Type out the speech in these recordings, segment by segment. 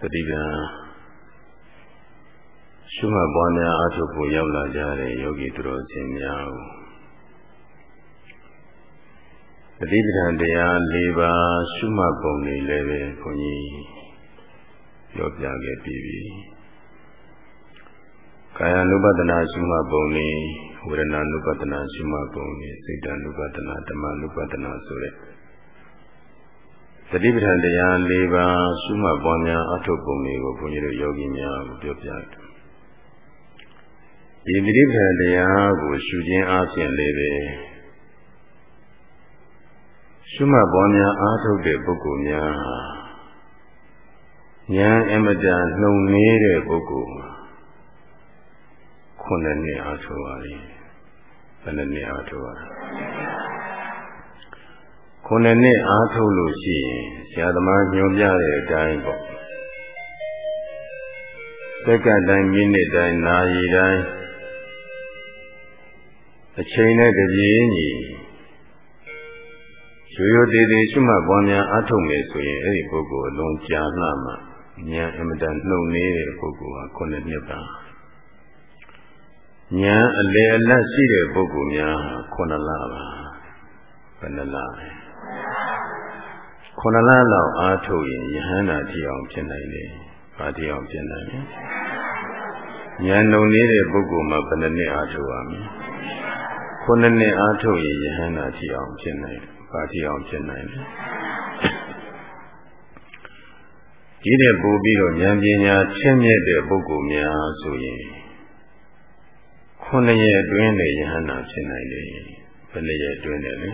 တတိကရှုမှတ်ပွားများအထုပ်ဖို့ရောက်လာကြတဲ့ယောဂီသူတော်စင်များကိုတတိပဌာန်တရား၄ပါးရှုမှတ်ပုံတွေလည်းပဲခွန်ကြီးပြောပြခဲ့ပြီးပြီ ကာယ ानु ပဒနာရှုမှတ်ပုံတွေဝေဒနာ ानु ပဒနာရှုမှတ်ပုံတွေစိတ်တ ानु ပဒနာဓမ္မ ानु ပဒနာဆိုတဲ့တတိပဌာန်တရား၄ပါးရှုမှတ်ပွားများအထုပ်ပုံတွေကိုဘုန်းကြီးတို့ယောဂီများကိုပြောပြတယ်ဒီတတိပဌာန်တရားကိုရှုခြင်းအပြင်လေးပဲရှုမှတ်ပွားများအားထုတ်တဲ့ပုဂ္ဂိုလ်များဉာဏ်အမတန်နှုံနေတဲ့ပုဂ္ဂိုလ် ခုနှစ်နှစ်အားထုတ်ပါလိမ့်ဘယ်နှစ်နှစ်အားထုတ်ပါခုနှစ်နှစ်အားထုတ်လို့ရှိရင်ဆရာသမားညွှန်ပြတဲ့အတိုင်းပေါ့စက္ကန့်တိုင်းမိနစ်တိုင်းနာရီတိုင်းအချိန်နဲ့တပြေးညီရိုးရိုးတည်တည်ရှိမှပွားများအားထုတ်မယ်ဆိုရင်အဲ့ဒီပုဂ္ဂိုလ်အလုံးကြာလှမှဉာဏ်အမတန်နှုံနေတဲ့ပုဂ္ဂိုလ်ဟာခုနှစ်နှစ်ပါ ဉာဏ်အလေအလတ်ရှိတဲ့ပုဂ္ဂိုလ်များခုနှစ်လပါဘယ်နှလလဲခုနှစ်လလောက်အားထုတ်ရင်ယဟန္တာတိအောင်ဖြစ်နိုင်တယ်။ဘာတိအောင်ဖြစ်နိုင်လဲ။ဉာဏ်လုံနေတဲ့ပုဂ္ဂိုလ်မှာဘယ်နှစ်နှစ်အားထုတ်ရမလဲ။ခုနှစ်နှစ်အားထုတ်ရင်ယဟန္တာတိအောင်ဖြစ်နိုင်တယ်။ဘာတိအောင်ဖြစ်နိုင်လဲ။ဒီတဲ့ပို့ပြီးတော့ဉာဏ်ပညာချင်းမြတ်တဲ့ပုဂ္ဂိုလ်များဆိုရင် ခုနှစ်ရက်အတွင်းနဲ့ယဟန္တာဖြစ်နိုင်တယ်ဘယ်နှစ်ရက်အတွင်းနဲ့လဲ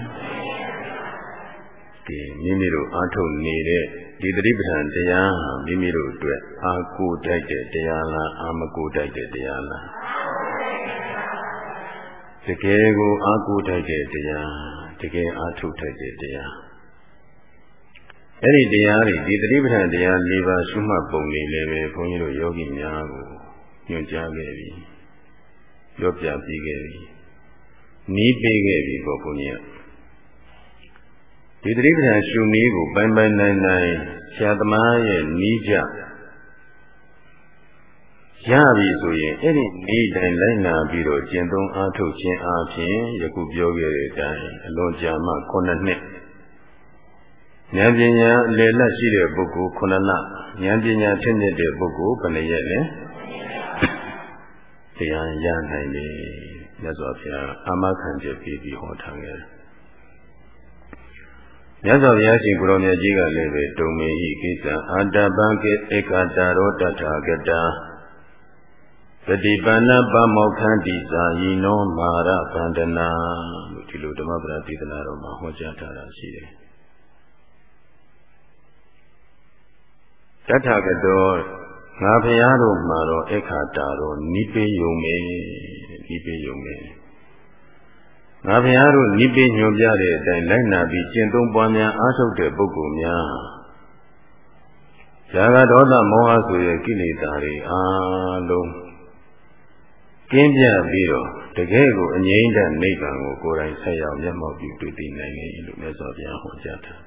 ဒီမိမိတို့အားထုတ်နေတဲ့ဒီတတိပဋ္ဌာန်တရားဟာမိမိတို့အတွက်အာကိုတိုက်တဲ့တရားလားအာမကိုတိုက်တဲ့တရားလားတကယ်ကိုအာကိုတိုက်တဲ့တရားတကယ်အားထုတ်တိုက်တဲ့တရားအဲ့ဒီတရားတွေဒီတတိပဋ္ဌာန်တရား၄ပါးရှုမှတ်ပုံတွေလည်းပဲဘုန်းကြီးတို့ယောဂီများကိုညွှန်ကြားခဲ့ပြီ ပြောပြပြီးခဲ့ပြီနီးပေးခဲ့ပြီပေါ့ဘုန်းကြီးကဒီတိပ္ပံရှုနည်းကိုပိုင်ပိုင်နိုင်နိုင်ဆရာသမားရဲ့နီးကြရပြီဆိုရင်အဲ့ဒီနီးတိုင်းလိုက်နာပြီးတော့ကျင့်သုံးအားထုတ်ခြင်းအပြင်ယခုပြောခဲ့တဲ့အတိုင်းအလွန်ကြာမှ9နှစ်ဉာဏ်ပညာအလယ်လတ်ရှိတဲ့ပုဂ္ဂိုလ်9လဉာဏ်ပညာထက်မြက်တဲ့ပုဂ္ဂိုလ်ဘယ်နှရက်လဲ တရားရနိုင်တယ်မြတ်စွာဘုရားအာမခံချက်ပြီးပြီးဟောထားခဲ့တယ်မြတ်စွာဘုရားရှင်ကိုရောင်မြတ်ကြီးကလည်းပဲတုံမေဟိကိစ္စအာတပံကေဧကတာရောတထာဂတာပฏิပန္နပမောခန္တိသာယိနောမာရဗန္ဒနာလို့ဒီလိုဓမ္မပဒဒေသနာတော်မှာဟောကြားထားတာရှိတယ်တထာဂတော ငါဖရာတို့မှာတော့အခါတာတော့နိပေယုံမေနိပေယုံမေငါဘုရားတို့နိပိညွန်ပြတဲ့အတိုင်းလိုက်နာပြီးကျင့်သုံးပွားများအားထုတ်တဲ့ပုဂ္ဂိုလ်များဇာကဒေါသမောဟဆိုရဲ့ကိလေသာတွေအားလုံးကင်းပြပြီးတော့တကယ်ကိုအငြိမ့်တဲ့နိဗ္ဗာန်ကိုကိုယ်တိုင်ဆက်ရောက်မျက်မှောက်ပြုတွေ့သိနိုင်တယ်လို့မြတ်စွာဘုရားဟောကြားတာ။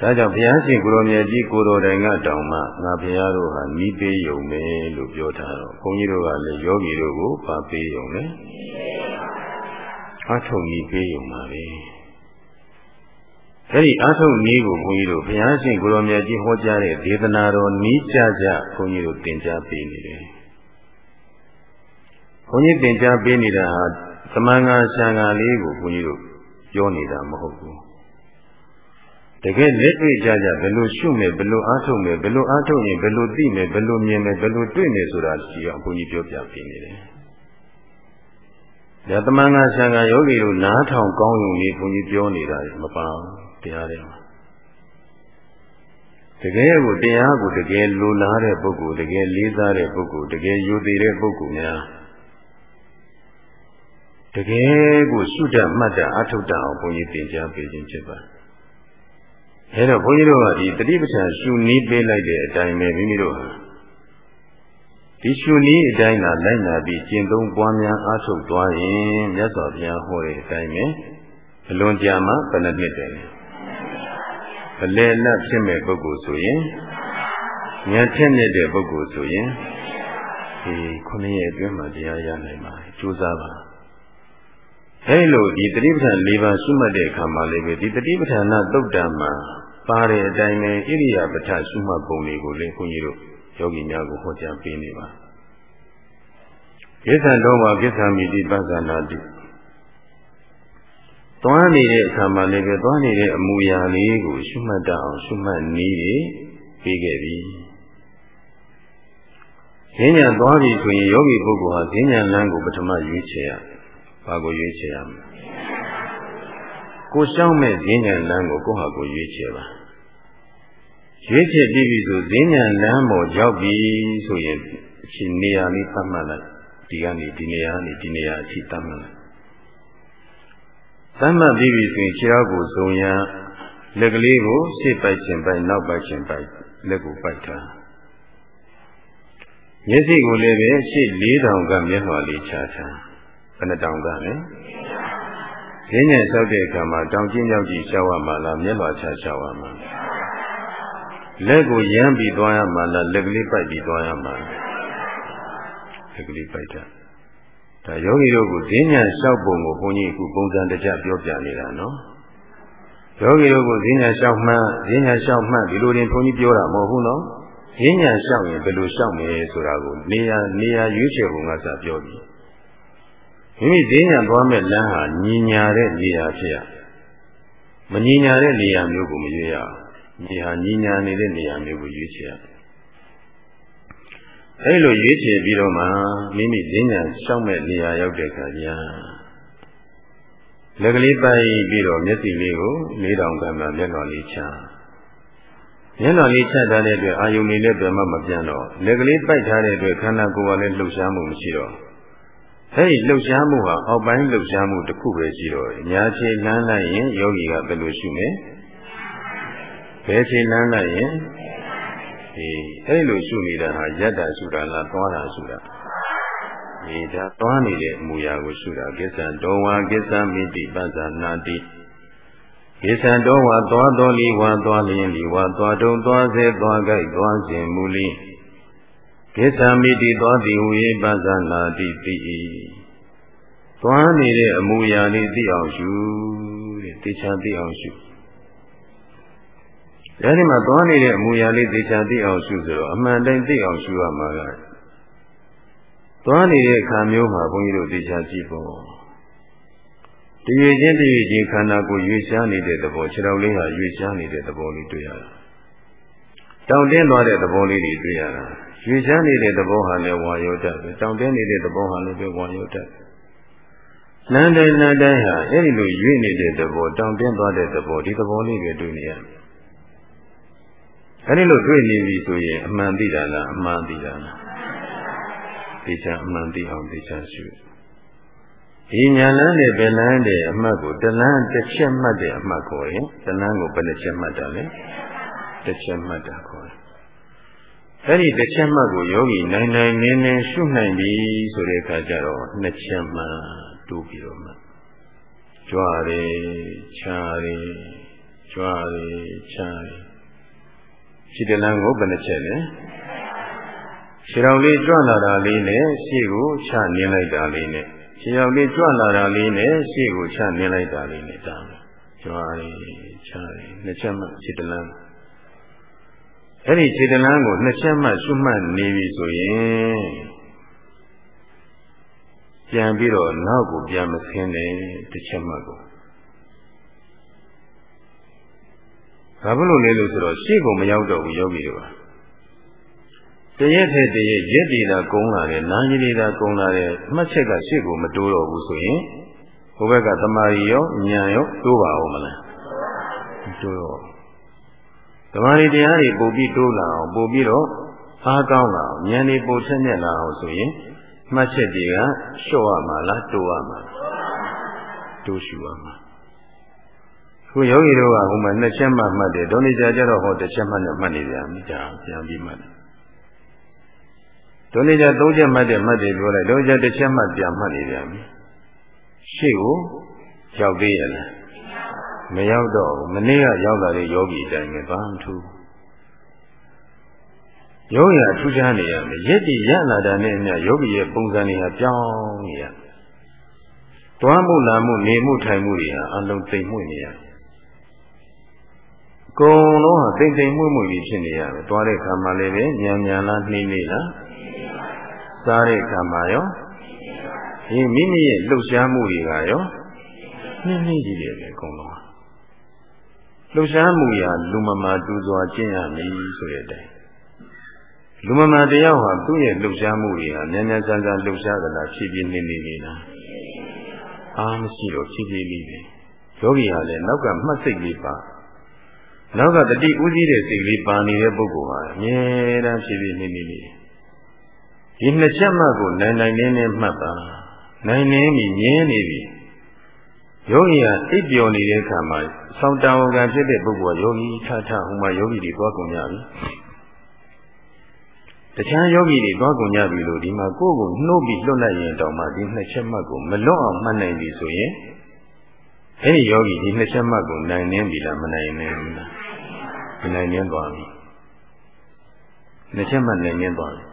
ဒါကြောင့်ဘုရားရှင်ကိုရောမြတ်ကြီးကိုတော်တိုင်ကတောင်မှငါဘုရားတို့ဟာဤပေးယုံမယ်လို့ပြောထားတော့ဘုန်းကြီးတို့ကလည်းယောဂီတို့ကိုပါပေးယုံတယ်။အာထုတ်နည်းပေးရုံပါပဲအဲ့ဒီအာထုတ်နည်းကိုဘုန်းကြီးတို့ဘုရားရှင်ကိုရောမြတ်ကြီးဟောကြားတဲ့ဒေသနာတော်နီးကြကြဘုန်းကြီးတို့သင်ကြားပေးနေတယ်ဘုန်းကြီးသင်ကြားပေးနေတာဟာသမန်ငါရှံငါလေးကိုဘုန်းကြီးတို့ပြောနေတာမဟုတ်ဘူး တကယ်လက်တွေ့ကြကြဘယ်လိုရှုမယ်ဘယ်လိုအားထုတ်မယ်ဘယ်လိုအားထုတ်ရင်ဘယ်လိုသိမယ်ဘယ်လိုမြင်မယ်ဘယ်လိုတွေ့မယ်ဆိုတာရှိအောင်ဘုန်းကြီးပြောပြပေးနေတယ်ဒါသမန်ငါဆံဃာယောဂီတို့နားထောင်ကောင်းုံလေးဘုန်းကြီးပြောနေတာမပါဘူးတရားတွေမှာတကယ်ကိုတရားကိုတကယ်လိုလားတဲ့ပုဂ္ဂိုလ်တကယ်လေးစားတဲ့ပုဂ္ဂိုလ်တကယ်ယူသေးတဲ့ပုဂ္ဂိုလ်များတကယ်ကိုရှုတတ်မှတ်တတ်အထုတ်တတ်အောင်ဘုန်းကြီးသင်ကြားပေးခြင်းဖြစ်ပါ အဲတော့ဘုန်းကြီးတို့ကဒီတတိပဋ္ဌာန်ရှုနည်းပေးလိုက်တဲ့အတိုင်းပဲမိမိတို့ဟာဒီရှုနည်းအတိုင်းသာလိုက်နာပြီးကျင့်သုံးပွားများအားထုတ်သွားရင်မြတ်စွာဘုရားဟောတဲ့အတိုင်းပဲအလွန်ကြာမှဘယ်နှစ်နှစ်တယ်လဲအလယ်လတ်ဖြစ်မဲ့ပုဂ္ဂိုလ်ဆိုရင်ဉာဏ်ထက်မြက်တဲ့ပုဂ္ဂိုလ်ဆိုရင်ဒီခုနှစ်ရက်အတွင်းမှာတရားရနိုင်ပါကြိုးစားပါအဲလိုဒီတတိပဋ္ဌာန်၄ပါးရှုမှတ်တဲ့အခါမှာလည်းပဲဒီတတိပဋ္ဌာန်သုတ်တံမှာ ပါတဲ့အတိုင်းပဲဣရိယာပဋ္ဌရှုမှတ်ပုံတွေကိုလည်းခွန်ကြီးတို့ယောဂီများကိုဟောကြားပေးနေပါကိစ္စတော်မှာကိစ္စမိတိပသနာတိသွားနေတဲ့အခါမှာလည်းပဲသွားနေတဲ့အမူအရာလေးကိုရှုမှတ်တတ်အောင်ရှုမှတ်နည်းပြီးခဲ့ပြီဈဉ္ညာသွားပြီဆိုရင်ယောဂီပုဂ္ဂိုလ်ဟာဈဉ္ညာလမ်းကိုပထမရွေးချယ်ရဘာကိုရွေးချယ်ရမလဲ ကိုရှောင်းမဲ့ဈဉ္ညာလမ်းကိုကိုဟာကိုရွေးချယ်ပါရွေးချယ်ပြီးပြီဆိုဈဉ္ညာလမ်းပေါ်ရောက်ပြီဆိုရင်အချိန်နေရာလေးသတ်မှတ်လိုက်ဒီကနေဒီနေရာကနေဒီနေရာအချိန်သတ်မှတ်လိုက်သတ်မှတ်ပြီးပြီဆိုရင်ခြေထောက်ကိုဇုံရန်လက်ကလေးကိုရှေ့ပိုက်ခြင်းပိုက်နောက်ပိုက်ခြင်းပိုက်လက်ကိုပိုက်ထားမျက်စိကိုလည်းပဲရှေ့၄တောင်ကမျက်နှာလေးချထားဘယ်နှတောင်ကလဲ ဈဉ္ဉံလျှောက်တဲ့အခါမှာတောင်ကျင်းရောက်ကြည့်ရှောက်ရမှာလားမျက်နှာချရှောက်ရမှာလက်ကိုရမ်းပြီးသွားရမှာလားလက်ကလေးပိုက်ပြီးသွားရမှာလက်ကလေးပိုက်တာဒါယောဂီတို့ကဈဉ္ဉံလျှောက်ပုံကိုဘုန်းကြီးအခုပုံစံတကျပြောပြနေတာနော်ယောဂီတို့ကဈဉ္ဉံလျှောက်မှန်းဈဉ္ဉံလျှောက်မှန်းဒီလိုရင်ဘုန်းကြီးပြောတာမဟုတ်ဘူးနော်ဈဉ္ဉံလျှောက်ရင်ဘယ်လိုလျှောက်မယ်ဆိုတာကိုနေရာနေရာရွေးချယ်ပုံကစပြောပြီ မိမိဈဉ္ဉံသွားမဲ့လမ်းဟာညီညာတဲ့နေရာဖြစ်ရမညီညာတဲ့နေရာမျိုးကိုမရွေးရအောင်ညီဟာညီညာနေတဲ့နေရာမျိုးကိုရွေးချယ်ရအဲလိုရွေးချယ်ပြီးတော့မှမိမိဈဉ္ဉံရှောက်မဲ့နေရာရောက်တဲ့အခါကျလက်ကလေးပိုက်ပြီးတော့မျက်စိလေးကိုလေးတောင်ကမှမျက်နှာလေးချမျက်နှာလေးချထားတဲ့အတွက်အာယုန်လေးလည်းဘယ်မှမပြတ်တော့လက်ကလေးပိုက်ထားတဲ့အတွက်ခန္ဓာကိုယ်ကလည်းလှုပ်ရှားမှုမရှိတော့ အဲဒီလှုပ်ရှားမှုဟာအောက်ပိုင်းလှုပ်ရှားမှုတစ်ခုပဲရှိတော့ညာခြေလမ်းလိုက်ရင်ယောဂီကဘယ်လိုရှုမလဲဘယ်ခြေလမ်းလိုက်ရင်ဒီအဲဒီလိုရှုနေတာဟာယတ္တရှုတာလားသွားတာရှုတာဒီဒါသွားနေတဲ့အမူအရာကိုရှုတာကိစ္စတော်ဝါကိစ္စမိတိပဇာနာတိကိစ္စတော်ဝါသွားတော်လီဝါသွားလျင်လီဝါသွားတုံသွားစေသွားကြိုက်သွားခြင်းမူလီ ကိစ္စမိတိသွားသည်ဟူ၏ပဇာနာတိတိ၏သွားနေတဲ့အမူအရာလေးသိအောင်ရှုတဲ့သိချာသိအောင်ရှုအဲဒီမှာသွားနေတဲ့အမူအရာလေးသိချာသိအောင်ရှုဆိုတော့အမှန်တိုင်းသိအောင်ရှုရမှာကသွားနေတဲ့အခါမျိုးမှာဘုန်းကြီးတို့သိချာကြည့်ဖို့တည်ရခြင်းတည်ရခြင်းခန္ဓာကိုယ်ရွေ့ရှားနေတဲ့သဘောခြေတော်လေးဟာရွေ့ရှားနေတဲ့သဘောလေးတွေ့ရတာတောင့်တင်းသွားတဲ့သဘောလေးတွေတွေ့ရတာ ရွေ့ရှားနေတဲ့သဘောဟာလည်းဝါယောတတ်ပဲတောင့်တင်းနေတဲ့သဘောဟာလည်းပဲဝါယောတတ်နန္တိုင်းနန္တိုင်းဟာအဲ့ဒီလိုရွေ့နေတဲ့သဘောတောင့်တင်းသွားတဲ့သဘောဒီသဘောလေးတွေတွေ့နေရတယ်အဲ့ဒီလိုတွေ့နေပြီဆိုရင်အမှန်သိတာလားအမှန်သိတာလားသိချာအမှန်သိအောင်သိချာရှုဒီညာလန်းနဲ့ဗလန်းတဲ့အမှတ်ကိုတလန်းတစ်ချက်မှတ်တဲ့အမှတ်ခေါ်ရင်တလန်းကိုဘယ်နှချက်မှတ်တာလဲတစ်ချက်မှတ်တာခေါ်တယ် အဲ့ဒီတစ်ချက်မှတ်ကိုယောဂီနိုင်နိုင်နင်းနင်းရှုနိုင်ပြီဆိုတဲ့အခါကျတော့နှစ်ချက်မှတိုးပြီးတော့မှကြွားတယ်ချားတယ်ကြွားတယ်ချားတယ်ရှိတလန်းကိုဘယ်နှချက်လဲခြေတော်လေးကြွလာတာလေးနဲ့ရှေ့ကိုချနင်းလိုက်တာလေးနဲ့ခြေတော်လေးကြွလာတာလေးနဲ့ရှေ့ကိုချနင်းလိုက်တာလေးနဲ့တာကြွားရီချရီနှစ်ချက်မှခြေတလန်း အဲ့ဒီခြေတလန်းကိုနှစ်ချက်မှရှုမှတ်နေပြီဆိုရင်ပြန်ပြီးတော့နောက်ကိုပြန်မဆင်းနဲ့တစ်ချက်မှကိုဘာဖြစ်လို့လဲလို့ဆိုတော့ရှေ့ကိုမရောက်တော့ဘူးယောဂီတို့ကတရက်ထဲတရက်ရက်တည်တာကုန်းလာတယ်နာကြီးနေတာကုန်းလာတယ်အမှတ်ချက်ကရှေ့ကိုမတိုးတော့ဘူးဆိုရင်ဘုဘက်ကတမာရီရောဉာဏ်ရောတိုးပါဦးမလားမတိုးတော့ တမာရီတရားတွေပို့ပြီးတိုးလာအောင်ပို့ပြီးတော့အားကောင်းလာအောင်ဉာဏ်တွေပို့ဆက်မြက်လာအောင်ဆိုရင်မှတ်ချက်တွေကလျှော့ရမှာလားတိုးရမှာတိုးရှူရမှာခုယောဂီတို့ကဟိုမှာနှစ်ချက်မှမှတ်တယ်ဒေါနေကြကြတော့ဟောတစ်ချက်မှနဲ့မှတ်နေပြန်ပြီကြာပြန်ပြီးမှတ်တယ်ဒေါနေကြသုံးချက်မှတ်တယ်မှတ်တယ်ပြောလိုက်ဒေါနေကြတစ်ချက်မှပြန်မှတ်နေပြန်ပြီရှေ့ကိုရောက်သေးရလား မရောက်တော့မနေ့ကရောက်လာတဲ့ယောဂီအတိုင်းပဲဘာမှထူးယောဂီအထူးခြားနေရမယ်ရက်တည်ရလာတာနဲ့အမျှယောဂီရဲ့ပုံစံတွေဟာပြောင်းနေရတွားမှုလာမှုနေမှုထိုင်မှုတွေဟာအလုံးသိမ့်မှုနေရကုံလုံးဟာတိမ်တိမ်မှုမှုကြီးဖြစ်နေရမယ်တွားတဲ့ခါမှလည်းပဲညံညံလားနှီးနှီးလားစားတဲ့ခါမှရောဒီမိမိရဲ့လှုပ်ရှားမှုတွေကရောနှင်းနှင်းကြီးတယ်ပဲအကုန်လုံး လှုပ်ရှားမှုရာလူမမာတူစွာကျင့်ရမည်ဆိုတဲ့အတိုင်းလူမမာတယောက်ဟာသူ့ရဲ့လှုပ်ရှားမှုတွေဟာမြန်မြန်ဆန်ဆန်လှုပ်ရှားသလားဖြည်းဖြည်းနှင်းနှင်းနေလားအားမရှိတော့ဖြည်းဖြည်းလေးပဲယောဂီဟာလည်းနောက်ကမှတ်စိတ်လေးပါနောက်ကတတိဥစည်းတဲ့စိတ်လေးပါနေတဲ့ပုဂ္ဂိုလ်ဟာအမြဲတမ်းဖြည်းဖြည်းနှင်းနှင်းနေတယ်ဒီနှစ်ချက်မှကိုနိုင်နိုင်နေနေမှတ်ပါနိုင်နေပြီမြင်နေပြီ ယောဂီဟာအိပ်ပျော်နေတဲ့အခါမှာဆောင်းတောင်ကဖြစ်တဲ့ပုဂ္ဂိုလ်ကယောဂီထထဟိုမှာယောဂီတွေသွားကုန်ကြပြီတခြားယောဂီတွေသွားကုန်ကြပြီလို့ဒီမှာကိုယ့်ကိုနှုတ်ပြီးလွတ်လိုက်ရင်တောင်မှဒီနှစ်ချက်မှတ်ကိုမလွတ်အောင်မှတ်နိုင်ပြီဆိုရင်အဲဒီယောဂီဒီနှစ်ချက်မှတ်ကိုနိုင်နှင်းပြီလားမနိုင်နှင်းဘူးလားမနိုင်နှင်းသွားပြီနှစ်ချက်မှတ်နိုင်နှင်းသွားပြီ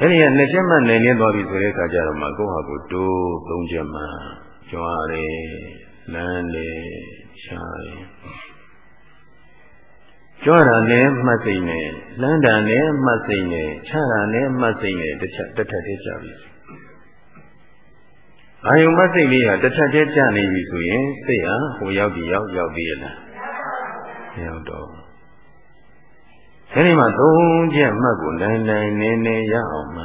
အဲဒီကနှစ်ချက်မှနိုင်နှင်းသွားပြီဆိုတဲ့အခါကျတော့မှကိုယ့်ဟာကိုတိုးသုံးချက်မှ ကြွားတယ်လမ်းတယ်ရှားတယ်ကြွားတာနဲ့မှတ်စိတ်နဲ့လမ်းတာနဲ့မှတ်စိတ်နဲ့ချတာနဲ့မှတ်စိတ်နဲ့တစ်ချက်တစ်ထပ်တည်းကြပြီအာယုံမှတ်စိတ်လေးဟာတစ်ထပ်တည်းကြနေပြီဆိုရင်စိတ်ဟာဟိုရောက်ပြီးရောက်ရောက်ပြီးရလားရောက်တော့အဲဒီမှာသုံးချက်မှတ်ကိုနိုင်နိုင်နေနေရအောင်မှ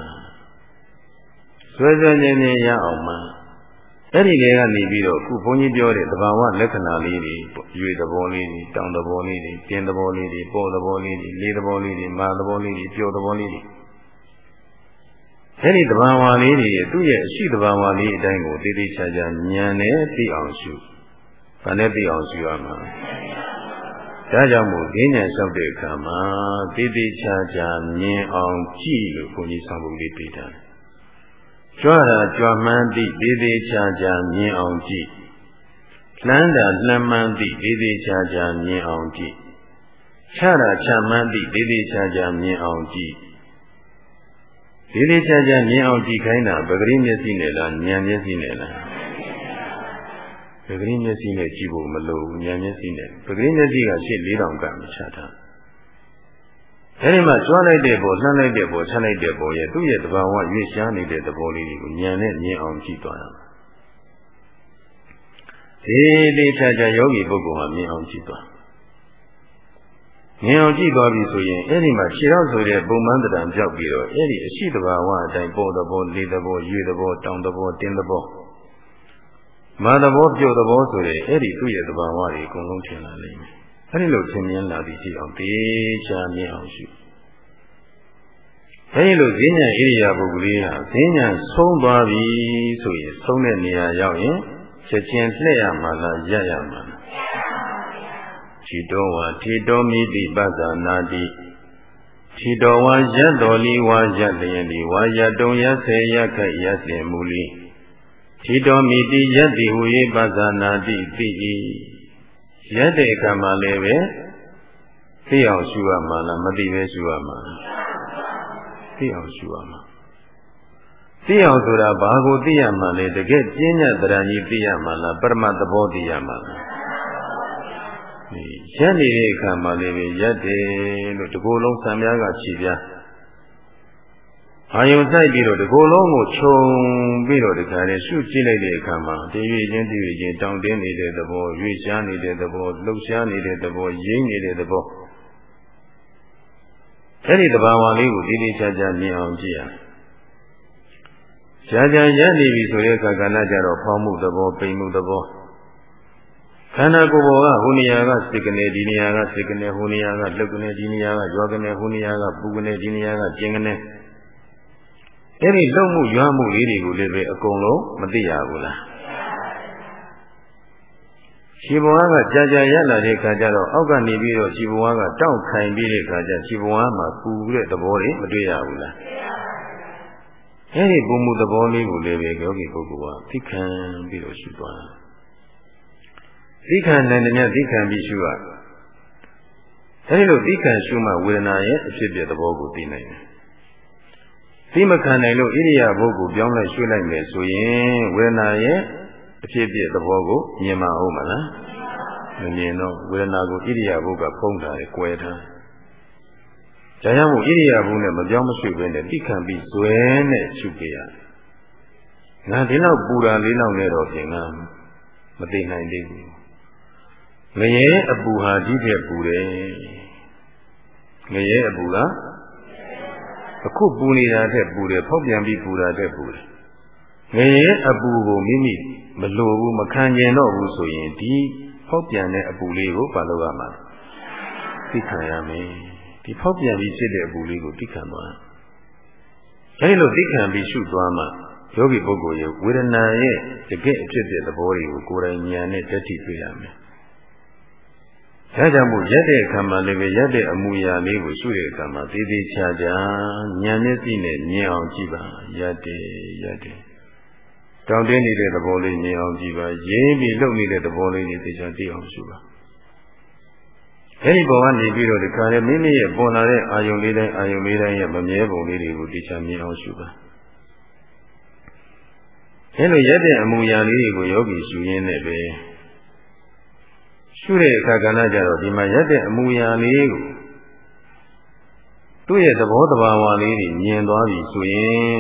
ဆွဲဆွဲနေနေရအောင်မှ အဲ့ဒီလေကနေပြီးတော့ခုဘုန်းကြီးပြောတဲ့သဘာဝလက္ခဏာလေးတွေရွေသဘောလေးတွေတောင်သဘောလေးတွေပြင်းသဘောလေးတွေပေါ်သဘောလေးတွေလေးသဘောလေးတွေမာသဘောလေးတွေပျော်သဘောလေးတွေအဲ့ဒီသဘာဝလေးတွေသူ့ရဲ့အရှိသဘာဝလေးအတိုင်းကိုတည်တည်ချာချာဉာဏ်နဲ့သိအောင်ရှု။ဘာနဲ့သိအောင်ရှုရမှာ။ဒါကြောင့်မို့ဈဉ္ဉံလျှောက်တဲ့အခါမှာတည်တည်ချာချာမြင်အောင်ကြည့်လို့ဘုန်းကြီးဆောင်ပုံလေးပြထားတယ် ကြွတာကြွမှန်းသည့်သေးသေးချာချာမြင်အောင်ကြည့်လှမ်းတာလှမ်းမှန်းသည့်သေးသေးချာချာမြင်အောင်ကြည့်ချတာချမှန်းသည့်သေးသေးချာချာမြင်အောင်ကြည့်သေးသေးချာချာမြင်အောင်ကြည့်ခိုင်းတာပဂရိမျက်စိနဲ့လားဉာဏ်မျက်စိနဲ့လားပဂရိမျက်စိနဲ့ကြည့်ဖို့မလိုဘူးဉာဏ်မျက်စိနဲ့ပဂရိမျက်စိကရှေ့၄000ကမချထား အဲဒီမှာကျွမ်းလိုက်တဲ့ပေါ်လှမ်းလိုက်တဲ့ပေါ်ချလိုက်တဲ့ပေါ်ရဲ့သူ့ရဲ့သဘာဝရွေ့ရှားနေတဲ့သဘောလေးတွေကိုဉာဏ်နဲ့မြင်အောင်ကြည့်သွားရမယ်။ဒီဒီချာချာယောဂီပုဂ္ဂိုလ်ဟာမြင်အောင်ကြည့်သွား။မြင်အောင်ကြည့်သွားပြီဆိုရင်အဲဒီမှာခြေထောက်ဆိုတဲ့ပုံမှန်တရားကြောက်ပြီးတော့အဲဒီအရှိသဘာဝအတိုင်းပေါ်သဘောလေးသဘောရွေ့သဘောတောင်သဘောတင်းသဘောမာသဘောပြုတ်သဘောဆိုတဲ့အဲဒီသူ့ရဲ့သဘာဝတွေအကုန်လုံးထင်လာလိမ့်မယ်။ အဲဒီလိုသင်မြင်လာပြီးကြည့်အောင်တေချာမြင်အောင်ရှုအဲဒီလိုဈဉ္ညာဣရိယာပုဂ္ဂိုလ်ဟာဈဉ္ညာဆုံးသွားပြီဆိုရင်ဆုံးတဲ့နေရာရောက်ရင်ချက်ချင်းလှည့်ရမှာလားရရမှာလားခြေတော်ဝါထေတော်မိတိပသနာတိခြေတော်ဝါရတ်တော်လီဝါရတ်လျင်ဒီဝါရတုံရဆေရခက်ရစင်မူလီခြေတော်မိတိယတ္တိဟူ၏ပသနာတိသိ၏ ရက်တဲ့အခါမှာလည်းပဲသိအောင်ရှုရမှာလားမသိပဲရှုရမှာလားသိအောင်ရှုရမှာသိအောင်ဆိုတာဘာကိုသိရမှာလဲတကယ်ပြင်းညတ်တရားကြီးသိရမှာလားပရမတ်သဘောသိရမှာလားရက်နေတဲ့အခါမှာလည်းပဲရက်တယ်လို့ဒီကိုယ်လုံးဆံများကခြေပြား အာယုံဆိုင်ပြီးတော့ဒီကိုယ်လုံးကိုခြုံပြီးတော့ဒီခါလေးရှုကြည့်လိုက်တဲ့အခါမှာတည်ရချင်းတည်ရချင်းတောင်းတင်းနေတဲ့သဘောရွေ့ရှားနေတဲ့သဘောလှုပ်ရှားနေတဲ့သဘောရင်းနေတဲ့သဘောအဲ့ဒီသဘာဝလေးကိုဒီဒီချာချာမြင်အောင်ကြည့်ရကြာကြာရနေပြီဆိုတဲ့အခါကဏ္ဍကြတော့ဖောင်းမှုသဘောပိန်မှုသဘောခန္ဓာကိုယ်ပေါ်ကဟိုနေရာကစိတ်ကနေဒီနေရာကစိတ်ကနေဟိုနေရာကလှုပ်ကနေဒီနေရာကရွာကနေဟိုနေရာကပူကနေဒီနေရာကကျင်ကနေ အဲ့ဒီလုံမှုရွာမှုလေးတွေကိုလည်းပဲအကုန်လုံးမသိရဘူးလားခြေဘဝကကြာကြာရလာတဲ့ခါကျတော့အောက်ကနေပြီးတော့ခြေဘဝကတောက်ခိုင်ပြီးတဲ့ခါကျခြေဘဝမှာပူတဲ့သဘောတွေမတွေ့ရဘူးလားအဲ့ဒီပုံမှုသဘောလေးကိုလည်းပဲယောဂီပုဂ္ဂိုလ်ကသိခံပြီးတော့ရှုသွားသိခံနိုင်တဲ့မြတ်သိခံပြီးရှုရအဲဒီလိုသိခံရှုမှဝေဒနာရဲ့အဖြစ်ပြသဘောကိုသိနိုင်တယ် သိမခံနိုင်လို့ဣရိယာပုကိုပြောင်းလိုက်ရွှေ့လိုက်မယ်ဆိုရင်ဝေဒနာရဲ့အဖြစ်ပြသဘောကိုမြင်မအောင်မလားမမြင်တော့ဝေဒနာကိုဣရိယာပုကဖုံးထားတယ်၊ကွယ်ထား။ဒါကြောင့်မို့ဣရိယာပုနဲ့မပြောင်းမရွှေ့ဘဲနဲ့သိခံပြီးဇွဲနဲ့ရှုပြရတယ်။ငါဒီလောက်ပူတာလေးလောက်နဲ့တော့ပြင်ကမသိနိုင်သေးဘူး။ငရဲအပူဟာဒီထက်ပူတယ်။ငရဲအပူလား အခုပူနေတာထက်ပူတယ်ဖောက်ပြန်ပြီးပူတာထက်ပူတယ်။ငရဲအပူကိုမိမိမလိုဘူးမခံကျင်တော့ဘူးဆိုရင်ဒီဖောက်ပြန်တဲ့အပူလေးကိုပါလို့ရမှာသိခံရမယ်ဒီဖောက်ပြန်ပြီးဖြစ်တဲ့အပူလေးကိုသိခံသွားအဲဒီလိုသိခံပြီးရှုသွားမှယောဂီပုဂ္ဂိုလ်ရဲ့ဝေဒနာရဲ့တကယ့်အဖြစ်တဲ့သဘောတွေကိုကိုယ်တိုင်ဉာဏ်နဲ့တက်တည်တွေ့ရမယ် ဒါကြောင့်မို့ရက်တဲ့အခါမှာလည်းပဲရက်တဲ့အမူအရာလေးကိုရှုတဲ့အခါမှာသေသေးချာချာဉာဏ်မျက်စိနဲ့မြင်အောင်ကြည့်ပါရက်တယ်ရက်တယ်တောင်းတင်းနေတဲ့သဘောလေးမြင်အောင်ကြည့်ပါရင်းပြီးလှုပ်နေတဲ့သဘောလေးတွေသိချာသိအောင်ရှုပါအဲဒီဘဝကနေပြီးတော့ဒီခါလေးမိမိရဲ့ပေါ်လာတဲ့အာယုံလေးတိုင်းအာယုံလေးတိုင်းရဲ့မမြဲပုံလေးတွေကိုသိချာမြင်အောင်ရှုပါအဲလိုရက်တဲ့အမူအရာလေးတွေကိုယောဂီရှုရင်းနဲ့ပဲ ရှုတဲ့အခါကဏ္ဍကြတော့ဒီမှာရက်တဲ့အမူအရာလေးကိုသူ့ရဲ့သဘောတဘာဝလေးတွေမြင်သွားပြီဆိုရင်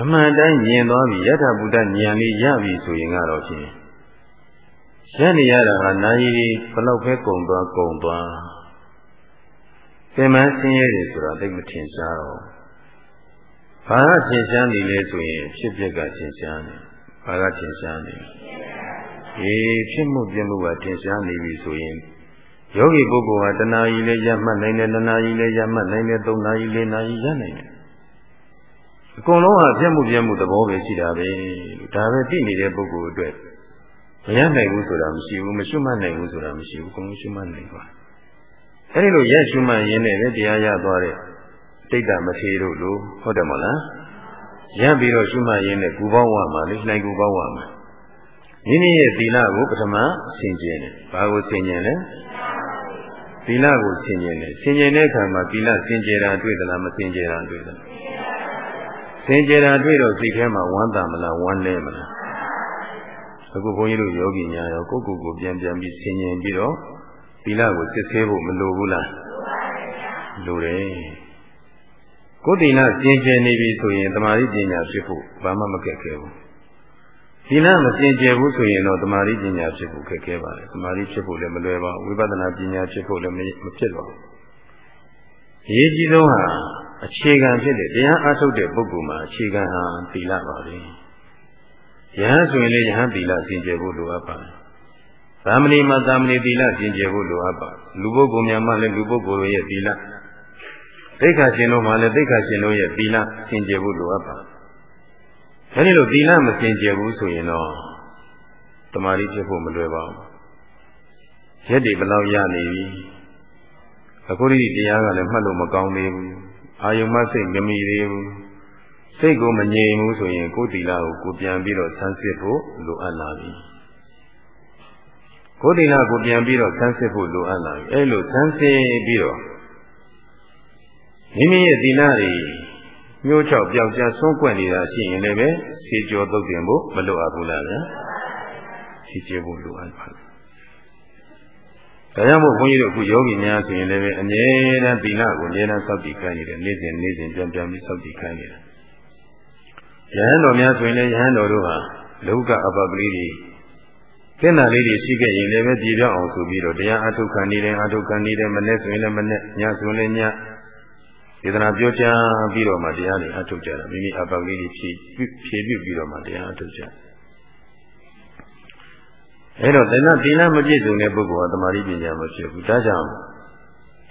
အမှန်တိုင်းမြင်သွားပြီယထာဘုဒ္ဓဉာဏ်လေးရပြီဆိုရင်ကတော့ဖြင့်ရနေရတာဟာနာယီဘလောက်ပဲကုံသွားကုံသွားသင်္မန်းဆင်းရဲတယ်ဆိုတာသိမထင်ရှားတော့ဘာကထင်ရှားနေလဲဆိုရင်ဖြစ်ဖြစ်ကထင်ရှားနေဘာကထင်ရှားနေ အေးဖြစ်မှုပြမှုကထင်ရှားနေပြီဆိုရင်ယောဂီပုဂ္ဂိုလ်ဟာတဏှာကြီးလည်းရမှတ်နိုင်တယ်တဏှာကြီးလည်းရမှတ်နိုင်တယ်သုံးနာရီလေးနာရီရနိုင်တယ်အကုန်လုံးဟာပြတ်မှုပြတ်မှုသဘောပဲရှိတာပဲဒါပဲသိနေတဲ့ပုဂ္ဂိုလ်အတွက်မရနိုင်ဘူးဆိုတာမရှိဘူးမရှုမှတ်နိုင်ဘူးဆိုတာမရှိဘူးအကုန်လုံးရှုမှတ်နိုင်ပါအဲဒီလိုရရှုမှတ်ရင်းနဲ့လည်းတရားရသွားတဲ့တိတ်တမထေတို့လိုဟုတ်တယ်မဟုတ်လားရပြီးတော့ရှုမှတ်ရင်းနဲ့ကူပေါင်းဝမှာလေနိုင်ကူပေါင်းဝမှာ မိမိရဲ့သီလကိုပထမဆင်ခြင်တယ်ဘာကိုဆင်ခြင်လဲသီလကိုဆင်ခြင်တယ်ဆင်ခြင်တဲ့အခါမှာသီလဆင်ကြယ်တာတွေ့သလားမဆင်ကြယ်တာတွေ့သလားဆင်ကြယ်တာတွေ့တော့စိတ်ထဲမှာဝမ်းသာမလားဝမ်းလဲမလားအခုဘုန်းကြီးတို့ယောဂီများရောကိုယ့်ကိုယ်ကိုပြန်ပြန်ပြီးဆင်ခြင်ပြီးတော့သီလကိုစစ်ဆေးဖို့မလိုဘူးလားလိုတယ်ကိုယ်သီလကျင့်ကြံနေပြီဆိုရင်တမာတိပညာဖြစ်ဖို့ဘာမှမကက်ခဲဘူး သီလမကျင့်ကြံဘူးဆိုရင်တော့တမာတိပညာဖြစ်ဖို့ခက်ခဲပါတယ်တမာတိဖြစ်ဖို့လည်းမလွယ်ပါဘူးဝိပဿနာပညာဖြစ်ဖို့လည်းမဖြစ်ပါဘူးအရေးကြီးဆုံးဟာအခြေခံဖြစ်တဲ့တရားအထုတ်တဲ့ပုဂ္ဂိုလ်မှာအခြေခံဟာသီလပါပဲယဟန်ဆိုရင်လည်းယဟန်သီလကျင့်ကြံဖို့လိုအပ်ပါတယ်သာမဏေမှာသာမဏေသီလကျင့်ကြံဖို့လိုအပ်ပါလူပုဂ္ဂိုလ်များမှလည်းလူပုဂ္ဂိုလ်တို့ရဲ့သီလသိက္ခာရှင်တို့မှလည်းသိက္ခာရှင်တို့ရဲ့သီလကျင့်ကြံဖို့လိုအပ်ပါ အဲဒီလိုသီလမကျင့်ကြံဘူးဆိုရင်တော့တမာတိဖြစ်ဖို့မလွယ်ပါဘူးရက်တွေဘလောက်ရနေပြီအခုဒီတရားကလည်းမှတ်လို့မကောင်းသေးဘူးအာယုံမစိတ်မမီသေးဘူးစိတ်ကိုမငြိမ်ဘူးဆိုရင်ကိုယ်သီလကိုကိုပြန်ပြီးတော့ဆန်းစစ်ဖို့လိုအပ်လာပြီကိုယ်သီလကိုပြန်ပြီးတော့ဆန်းစစ်ဖို့လိုအပ်လာပြီအဲလိုဆန်းစစ်ပြီးတော့မိမိရဲ့သီလတွေ မျိုးချောက်ပြောက်ကျဆုံးကွက်နေတာရှိရင်လည်းပဲခြေကြောသုတ်တင်ဖို့မလိုအပ်ဘူးလားဗျာခြေကျဖို့လိုအပ်ပါဒါကြောင့်မို့ဘုန်းကြီးတို့အခုယောဂီများဆိုရင်လည်းအမြဲတမ်းသီလကိုအမြဲတမ်းစောင့်တည်ခိုင်းနေတယ်နေ့စဉ်နေ့စဉ်ပြန်ပြန်ပြီးစောင့်တည်ခိုင်းနေတယ်ယဟန်တော်များဆိုရင်လည်းယဟန်တော်တို့ဟာလောကအပပလေးတွေသင်္နာလေးတွေရှိခဲ့ရင်လည်းပဲပြည်ပြောင်းအောင်ဆိုပြီးတော့တရားအထုတ်ခံနေတယ်အထုတ်ခံနေတယ်မနေ့ဆိုရင်လည်းမနေ့ညဆိုရင်လည်းည ဒေသနာပြောကြားပြီးတော့မှတရားတွေအထုတ်ကြတာမိမိအပပလေးတွေဖြည့်ဖြည့်ပြုပြီးတော့မှတရားအထုတ်ကြအဲ့တော့တဏှသီလမပြည့်စုံတဲ့ပုဂ္ဂိုလ်ဟာတမာတိပညာမဖြစ်ဘူးဒါကြောင့်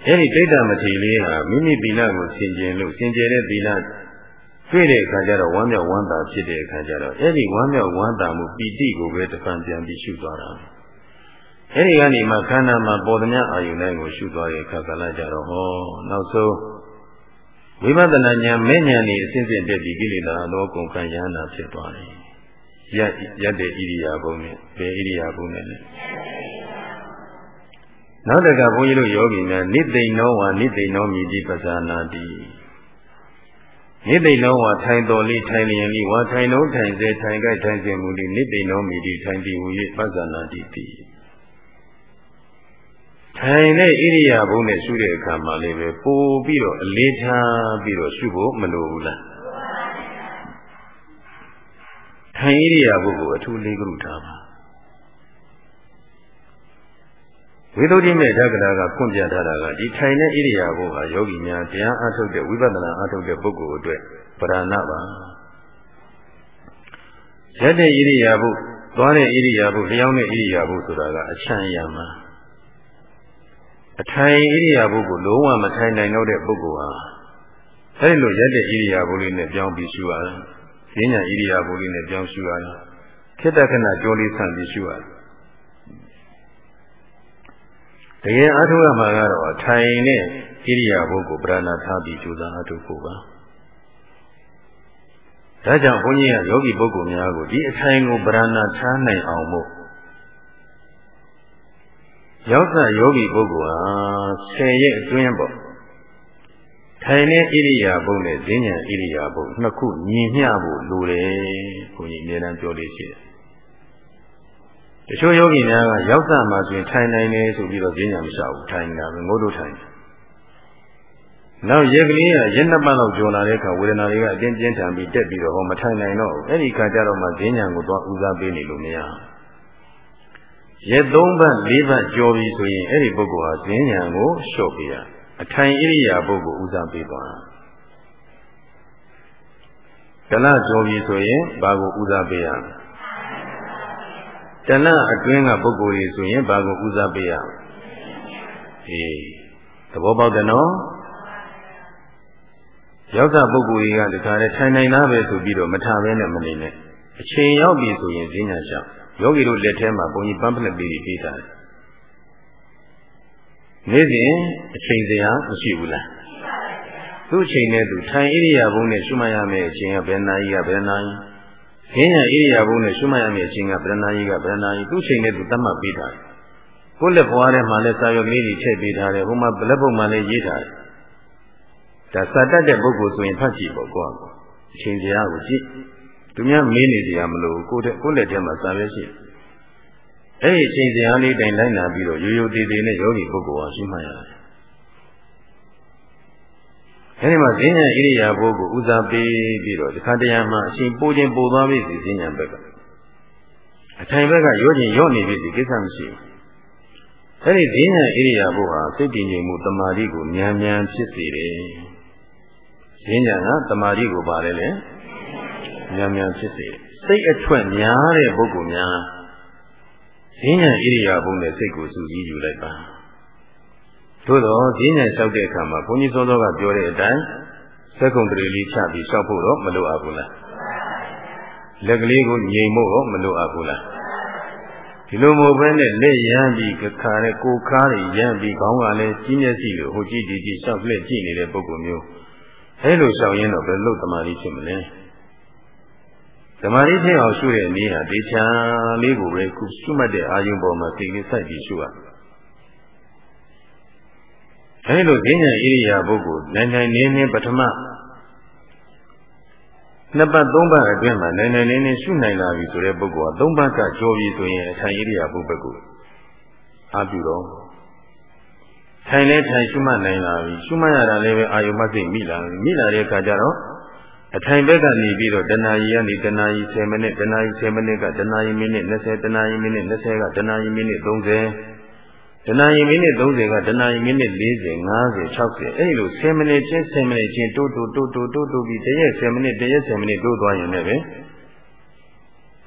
အဲ့ဒီတိဋ္ဌမထေလေးဟာမိမိသီလကိုဆင်ခြင်လို့ဆင်ခြင်တဲ့သီလတွေ့တဲ့အခါကျတော့ဝမ်းမြောက်ဝမ်းသာဖြစ်တဲ့အခါကျတော့အဲ့ဒီဝမ်းမြောက်ဝမ်းသာမှုပီတိကိုပဲတစ်ခါပြန်ပြီးရှုသွားတာအဲ့ဒီကနေမှခန္ဓာမှာပေါ်သမျှအာယုန်တိုင်းကိုရှုသွားတဲ့အခါကလည်းကြတော့ဟောနောက်ဆုံး ဝိပဿနာဉာဏ်မဲ့ဉာဏ်ဤအစဉ်စဉ်တက်ပြီးကိလေသာလောကုံခံရဟနာဖြစ်သွားတယ်ရရက်ရက်တဲ့ဣရိယာပုနဲ့ဘယ်ဣရိယာပုနဲ့လဲနောက်တကဘုန်းကြီးတို့ယောဂီများနိသိဏောဝါနိသိဏောမိတိပဇာနာတိနိသိဏောဝါထိုင်တော်လေးထိုင်လျင်လေးဝါထိုင်လုံးထိုင်စေထိုင်ကြိုက်ထိုင်စေမူလေးနိသိဏောမိတိထိုင်တည်ဟူ၍ပဇာနာတိတိ ထိုင်တဲ့ဣရိယာပုနဲ့ရှုတဲ့အခါမှာလည်းပဲပို့ပြီးတော့အလေးထားပြီးတော့ရှုဖို့မလိုဘူးလားထိုင်ဣရိယာပုကိုအထူးလေးကလူထားပါဝိသုဒ္ဓိမေဓကရာကဖွင့်ပြထားတာကဒီထိုင်တဲ့ဣရိယာပုဟာယောဂီများတရားအားထုတ်တဲ့ဝိပဿနာအားထုတ်တဲ့ပုဂ္ဂိုလ်အတွက်ပရဏပါရက်တဲ့ဣရိယာပုသွားတဲ့ဣရိယာပုလျောင်းတဲ့ဣရိယာပုဆိုတာကအချမ်းရမှာ အထိုင်ဣရိယာပုကိုလုံးဝမထိုင်နိုင်တော့တဲ့ပုဂ္ဂိုလ်ဟာအဲဒီလိုရက်တဲ့ဣရိယာပုလေးနဲ့ပြောင်းပြီးရှုရတယ်။ဈဉ္ညာဣရိယာပုလေးနဲ့ပြောင်းရှုရတယ်။ခေတ္တခဏကြောလေးဆန့်ပြီးရှုရတယ်တကယ်အားထုတ်ရမှာကတော့ထိုင်တဲ့ဣရိယာပုကိုပြဏာထားပြီးကြိုးစားအားထုတ်ဖို့ပါဒါကြောင့်ဘုန်းကြီးကယောဂီပုဂ္ဂိုလ်များကိုဒီအထိုင်ကိုပြဏာထားနိုင်အောင်မို့ ရောက်စယောဂီပုဂ္ဂိုလ်ဟာဆယ်ရက်အတွင်းပေါ့ထိုင်တဲ့ဣရိယာပုနဲ့ဈဉ္ဉံဣရိယာပုနှစ်ခုညီမျှဖို့လိုတယ်ဘုန်းကြီးအများအားပြောလို့ရှိတယ်တချို့ယောဂီများကရောက်စမှဆိုရင်ထိုင်နိုင်တယ်ဆိုပြီးတော့ဈဉ္ညာမလျှောက်ဘူးထိုင်တာပဲငိုးတို့ထိုင်တယ်နောက်ရက်ကလေးကရက်နှစ်ပတ်လောက်ကြော်လာတဲ့အခါဝေဒနာတွေကအတင်းကျင်းထန်ပြီးတက်ပြီးတော့ဟောမထိုင်နိုင်တော့အဲ့ဒီခါကျတော့မှဈဉ္ညာကိုသွားဦးစားပေးနေလို့မရ ရက်၃ပတ်၄ပတ်ကြော်ပြီဆိုရင်အဲ့ဒီပုဂ္ဂိုလ်ဟာဈဉ္ညာကိုလျှော့ပေးရအထိုင်ဣရိယာပုဂ္ဂိုလ်ဦးစားပေးသွားဒလကြော်ပြီဆိုရင်ဘာကိုဦးစားပေးရတဏှအတွင်းကပုဂ္ဂိုလ်တွေဆိုရင်ဘာကိုဦးစားပေးရမလဲအေးသဘောပေါက်တယ်နော်ရောက်တာပုဂ္ဂိုလ်တွေကတခါတည်းထိုင်နိုင်သားပဲဆိုပြီးတော့မထားဘဲနဲ့မနေနဲ့အချိန်ရောက်ပြီဆိုရင်ဈဉ္ညာလျှောက် ယောဂီတို့လက်ထဲမှာဘုံကြီးပန်းပလက်ပေးပြီးပေးတာနေ့စဉ်အချိန်စရာမရှိဘူးလားသူ့အချိန်နဲ့သူထိုင်ဣရိယာပုနဲ့ရှုမှတ်ရမယ့်အချိန်ကဘယ်နာရီကဘယ်နာရီခင်းညာဣရိယာပုနဲ့ရှုမှတ်ရမယ့်အချိန်ကဗရဏာကြီးကဗရဏာကြီးသူ့ချိန်နဲ့သူသတ်မှတ်ပေးတာကိုယ့်လက်ဘွားထဲမှာလည်းစာရွက်ကလေးတွေထည့်ပေးထားတယ်ဟိုမှာလက်ပုံမှာလည်းရေးထားတယ်ဒါစာတတ်တဲ့ပုဂ္ဂိုလ်ဆိုရင်ဖတ်ကြည့်ပေါ့ကိုယ့်အချိန်တရားကိုကြည့် သူများမေးနေကြရမလို့ကိုယ့်ကိုယ့်လက်ထဲမှာစာရွက်ရှိအဲ့ဒီအချိန်တရားလေးတိုင်လိုက်နာပြီးတော့ရိုးရိုးသေးသေးနဲ့ယောဂီပုဂ္ဂိုလ်ဟာရှုမှတ်ရတယ်အဲဒီမှာဈဉ္ဉံဣရိယာပုကိုဦးစားပေးပြီးတော့ဒီခါတရံမှာအရှင်ပိုးခြင်းပို့သွားပြီဈဉ္ဉံဘက်ကအထိုင်ဘက်ကရောခြင်းရော့နေပြီဒီကိစ္စမရှိဘူးအဲဒီဈဉ္ဉံဣရိယာပုဟာစိတ်တည်ငြိမ်မှုတမာတိကိုဉာဏ်ဉာဏ်ဖြစ်စေတယ်ဈဉ္ဉံကတမာတိကိုပါတယ်လေ ဉာဏ်ဉာဏ်ဖြစ်စေစိတ်အထွက်များတဲ့ပုဂ္ဂိုလ်များဈဉ္ဉံဣရိယာပုနဲ့စိတ်ကိုစူးစီးယူလိုက်ပါသို့တော့ဈဉ္ဉံလျှောက်တဲ့အခါမှာဘုန်းကြီးစောစောကပြောတဲ့အတိုင်းသက္ကုံတရေလေးချပြီးလျှောက်ဖို့တော့မလိုအပ်ဘူးလားလက်ကလေးကိုငြိမ်ဖို့တော့မလိုအပ်ဘူးလားဒီလိုမျိုးပဲနဲ့လက်ရမ်းပြီးခါနဲ့ကိုခါးတွေရမ်းပြီးခေါင်းကလည်းကြီးမျက်စိလိုဟိုကြည့်ကြည့်ကြည့်လျှောက်လက်ကြည့်နေတဲ့ပုဂ္ဂိုလ်မျိုးအဲလိုလျှောက်ရင်းတော့ဘယ်လိုတမာတိဖြစ်မလဲ တမာတိဖြစ်အောင်ရှုတဲ့နည်းဟာဒေချာလေးကိုပဲခုရှုမှတ်တဲ့အာယုံပေါ်မှာစိတ်လေးစိုက်ပြီးရှုရတယ်အဲဒီလိုဈဉ္ညာဣရိယာပုဂ္ဂိုလ်နိုင်နိုင်နေနေပထမနှစ်ပတ်သုံးပတ်အတွင်းမှာနိုင်နိုင်နေနေရှုနိုင်လာပြီဆိုတဲ့ပုဂ္ဂိုလ်ကသုံးပတ်ကကြောပြီဆိုရင်အထိုင်ဣရိယာပုဂ္ဂိုလ်ကိုအားပြုတော့ထိုင်လဲထိုင်ရှုမှတ်နိုင်လာပြီရှုမှတ်ရတာလည်းပဲအာယုမစိတ်မိလာပြီမိလာတဲ့အခါကျတော့ အထိုင်ဘက်ကနေပြီးတော့တဏှာကြီးကနေတဏှာကြီး10မိနစ်တဏှာကြီး10မိနစ်ကတဏှာကြီးမိနစ်20တဏှာကြီးမိနစ်20ကတဏှာကြီးမိနစ်30တဏှာရီမိနစ်30ကတဏှာရီမိနစ်40 50 60အဲ့လို10မိနစ်ချင်း10မိနစ်ချင်းတိုးတိုးတိုးတိုးတိုးတိုးပြီးတရက်10မိနစ်တရက်10မိနစ်တိုးသွားရင်လည်းပဲ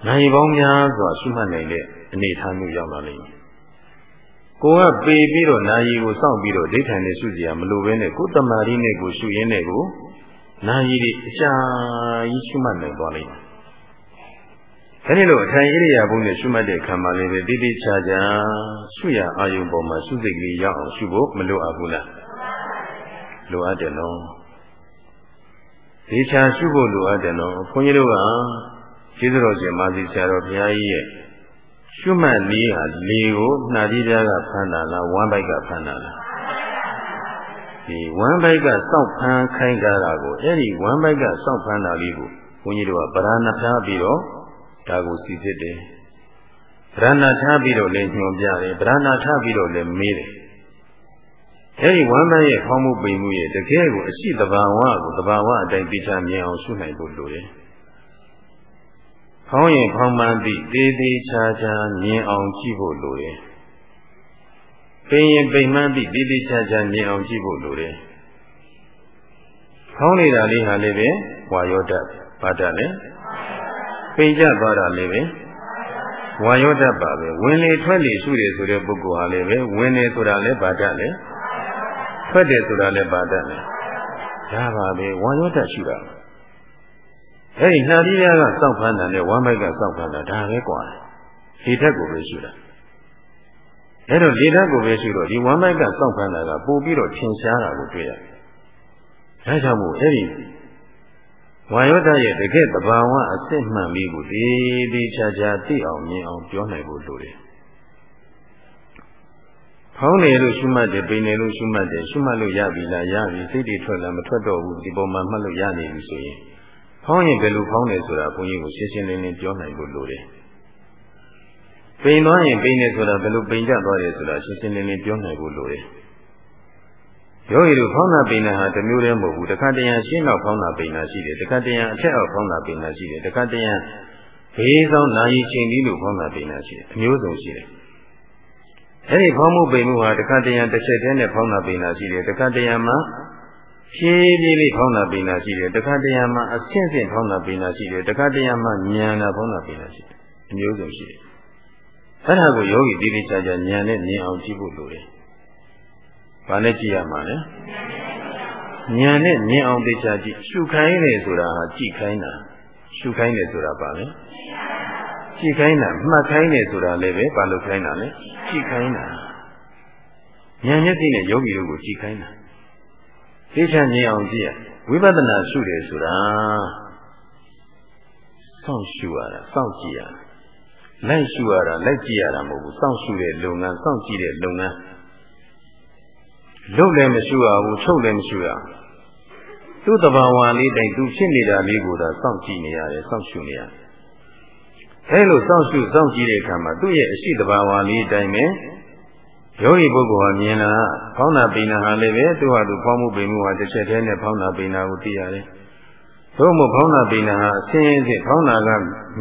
နိုင်ပေါင်းများစွာရှိမှတ်နိုင်တဲ့အနေအထားမျိုးရောက်လာလိမ့်မယ်ကိုကပေပြီးတော့နာယီကိုစောင့်ပြီးတော့ဒိဋ္ဌံနဲ့ရှုစရာမလိုဘဲနဲ့ကိုတမာရီနဲ့ကိုရှုရင်းနဲ့ကို နာယီတွေအရှာကြီးရှုမှတ်နိုင်သွားလိမ့်မယ်အဲဒီလိုအထိုင်ဣရိယာပုနဲ့ရှုမှတ်တဲ့ခံမှာလေးပဲတိတိကျကျရှုရအာယုံပေါ်မှာရှုစိတ်ကလေးရောက်အောင်ရှုဖို့မလိုအပ်ဘူးလားလိုအပ်တယ်နော်ဒီချာရှုဖို့လိုအပ်တယ်နော်ခွန်ကြီးတို့ကကျေးဇူးတော်ရှင်မာသီဆရာတော်ဘုရားကြီးရဲ့ရှုမှတ်နည်းဟာလေကိုနှာကြီးပြားကဖမ်းတာလားဝမ်းပိုက်ကဖမ်းတာလား ဒီဝမ်းဘိုက်ကစောက်ဖမ်းခိုင်းကြတာကိုအဲ့ဒီဝမ်းဘိုက်ကစောက်ဖမ်းတာလေးကိုဘုန်းကြီးတို့ကဗရဏဖျားပြီးတော့ဒါကိုစီစစ်တယ်ဗရဏထားပြီးတော့လည်းညွှန်ပြတယ်ဗရဏထားပြီးတော့လည်းမေးတယ်အဲဒီဝမ်းမရဲ့ခေါင်းမှုပိန်မှုရဲ့တကယ်ကိုအရှိတဘာဝကိုတဘာဝအတိုင်းသိချမြင်အောင်ရှုနိုင်ဖို့လိုတယ်။ခေါင်းရင်ခေါင်းမှန်သည့်သေးသေးချာချာမြင်အောင်ကြည့်ဖို့လိုတယ်။ ပိန်ရင်ပိန်မှန်သည့်သေးသေးချာချာမြင်အောင်ကြည့်ဖို့လိုတယ်။ခေါင်းနေတာလေးဟာလည်းပဲဝါယောဓာတ်ဘာဓာတ်လဲ။ပိန်ကြသွားတာလည်းပဲဝါယောဓာတ်ပါပဲဝင်လေထွက်လေရှုတယ်ဆိုတဲ့ပုဂ္ဂိုလ်ဟာလည်းပဲဝင်နေဆိုတာလည်းဘာဓာတ်လဲ။ထွက်တယ်ဆိုတာလည်းပါတတ်တယ်ဒါပါပဲဝါယောတရှိတာအဲဒီနှာတိယကစောက်ဖမ်းတာနဲ့ဝမ်းမိုက်ကစောက်ဖမ်းတာဒါပဲကွာလေဓာတ်ကိုပဲရှိတာ အဲတော့လေဓာတ်ကိုပဲရှိတော့ဒီဝမ်းမိုက်ကစောက်ဖမ်းတာကပို့ပြီးတော့ထင်ရှားတာကိုတွေ့ရတယ်ဒါကြောင့်မို့အဲဒီဝါယောတရဲ့တကယ်တဘာဝအစစ်မှန်လေးကိုဒီဒီချာချာသိအောင်မြင်အောင်ပြောနိုင်ဖို့လိုတယ်ဖောင်းတယ်လို့ရှုမှတ်တယ်ပိန်တယ်လို့ရှုမှတ်တယ်ရှုမှတ်လို့ရပြီလားရပြီစိတ်တွေထွက်လာမထွက်တော့ဘူးဒီပုံမှာမှတ်လို့ရနေပြီဆိုရင်ဖောင်းရင်ဘယ်လိုဖောင်းတယ်ဆိုတာဘုန်းကြီးကိုရှင်းရှင်းလင်းလင်းပြောနိုင်ဖို့လိုတယ် ပိန်သွားရင်ပိန်တယ်ဆိုတာဘယ်လိုပိန်ကြသွားတယ်ဆိုတာရှင်းရှင်းလင်းလင်းပြောနိုင်ဖို့လိုတယ်ယောဂီတို့ဖောင်းတာပိန်တာဟာတစ်မျိုးတည်းမဟုတ်ဘူးတစ်ခါတည်းရရှင်းတော့ဖောင်းတာပိန်တာရှိတယ်တစ်ခါတည်းရအထက်အောက်ဖောင်းတာပိန်တာရှိတယ်တစ်ခါတည်းရဘေးဆောင်နာယီချိန်ပြီးလို့ဖောင်းတာပိန်တာရှိတယ်အမျိုးစုံရှိတယ်အဲ့ဒီဖောင်းမှုပိန်မှုဟာတခါတရံတစ်ချက်တည်းနဲ့ဖောင်းတာပိန်တာရှိတယ်တခါတရံမှာဖြည်းဖြည်းလေးဖောင်းတာပိန်တာရှိတယ်တခါတရံမှာအဆင့်ဆင့်ဖောင်းတာပိန်တာရှိတယ်တခါတရံမှာဉာဏ်တာဖောင်းတာပိန်တာရှိတယ်အမျိုးစုံရှိတယ် အဲ့ဒါကိုယောဂီတိတိကျကျဉာဏ်နဲ့မြင်အောင်ကြည့်ဖို့လိုတယ်။ဘာနဲ့ကြည့်ရမှာလဲ။ဉာဏ်နဲ့မြင်အောင်သိချကြည့်ရှုခိုင်းတယ်ဆိုတာဟာကြည့်ခိုင်းတာရှုခိုင်းတယ်ဆိုတာပါလေ။ကြည့်ခိုင်းတာမှတ်ခိုင်းတယ်ဆိုတာလည်းပဲဘာလို့ခိုင်းတာလဲ။ကြည့်ခိုင်းတာဉာဏ်မျက်စိနဲ့ယောဂီတို့ကိုကြည့်ခိုင်းတာသိချင်မြင်အောင်ကြည့်ရဝိပဿနာရှုတယ်ဆိုတာစောင့်ရှုရတာစောင့်ကြည့်ရတာ လိုက်ရှုရတာလိုက်ကြည့်ရတာမဟုတ်ဘူးစောင့်ရှုတဲ့လုပ်ငန်းစောင့်ကြည့်တဲ့လုပ်ငန်းလုပ်လည်းမရှုရဘူးချုပ်လည်းမရှုရသူ့တဘာဝလေးတိုင်သူဖြစ်နေတာလေးကိုသာစောင့်ကြည့်နေရတယ်စောင့်ရှုနေရတယ်အဲလိုစောင့်ရှုစောင့်ကြည့်တဲ့အခါမှာသူ့ရဲ့အရှိတဘာဝလေးအတိုင်းပဲယောဂီပုဂ္ဂိုလ်ဟာမြင်လာဖောင်းတာပိနာဟာလည်းပဲသူ့ဟာသူဖောင်းမှုပိမှုဟာတစ်ချက်တည်းနဲ့ဖောင်းတာပိနာကိုသိရတယ်။ သို့မဟုတ်ဖောင်းတာပိနာဟာအစင်းအစစ်ဖောင်းတာက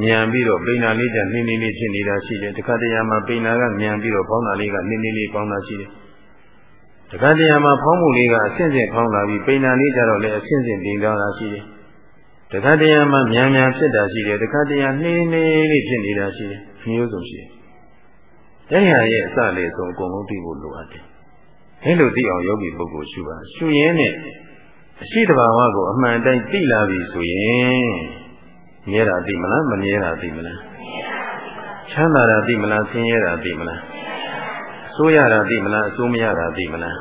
မြန်ပြီးတော့ပိနာလေးတည်းနှင်းနှင်းလေးဖြစ်နေတာရှိတယ်။တခါတရံမှာပိနာကမြန်ပြီးတော့ဖောင်းတာလေးကနှင်းနှင်းလေးဖောင်းတာရှိတယ်။တခါတရံမှာဖောင်းမှုလေးကအစင်းစင်ဖောင်းလာပြီးပိနာလေးကြတော့လည်းအစင်းစင်ပိန်သွားတာရှိတယ်။တခါတရံမှာမြန်မြန်ဖြစ်တာရှိတယ်တခါတရံနှေးနှေးလေးဖြစ်နေတာရှိတယ်မျိုးစုံရှိတယ်အဲ့ဟာရဲ့အစလေးဆုံးအကုန်လုံးသိဖို့လိုအပ်တယ်အဲ့လိုသိအောင်ယောဂီပုဂ္ဂိုလ်ရှုပါရှုရင်းနဲ့ အရှိတဘာဝကိုအမှန်တိုင်းသိလာပြီဆိုရင်မြဲတာသိမလားမမြဲတာသိမလားချမ်းသာတာသိမလားဆင်းရဲတာသိမလားဆိုးရတာသိမလားအဆိုးမရတာသိမလား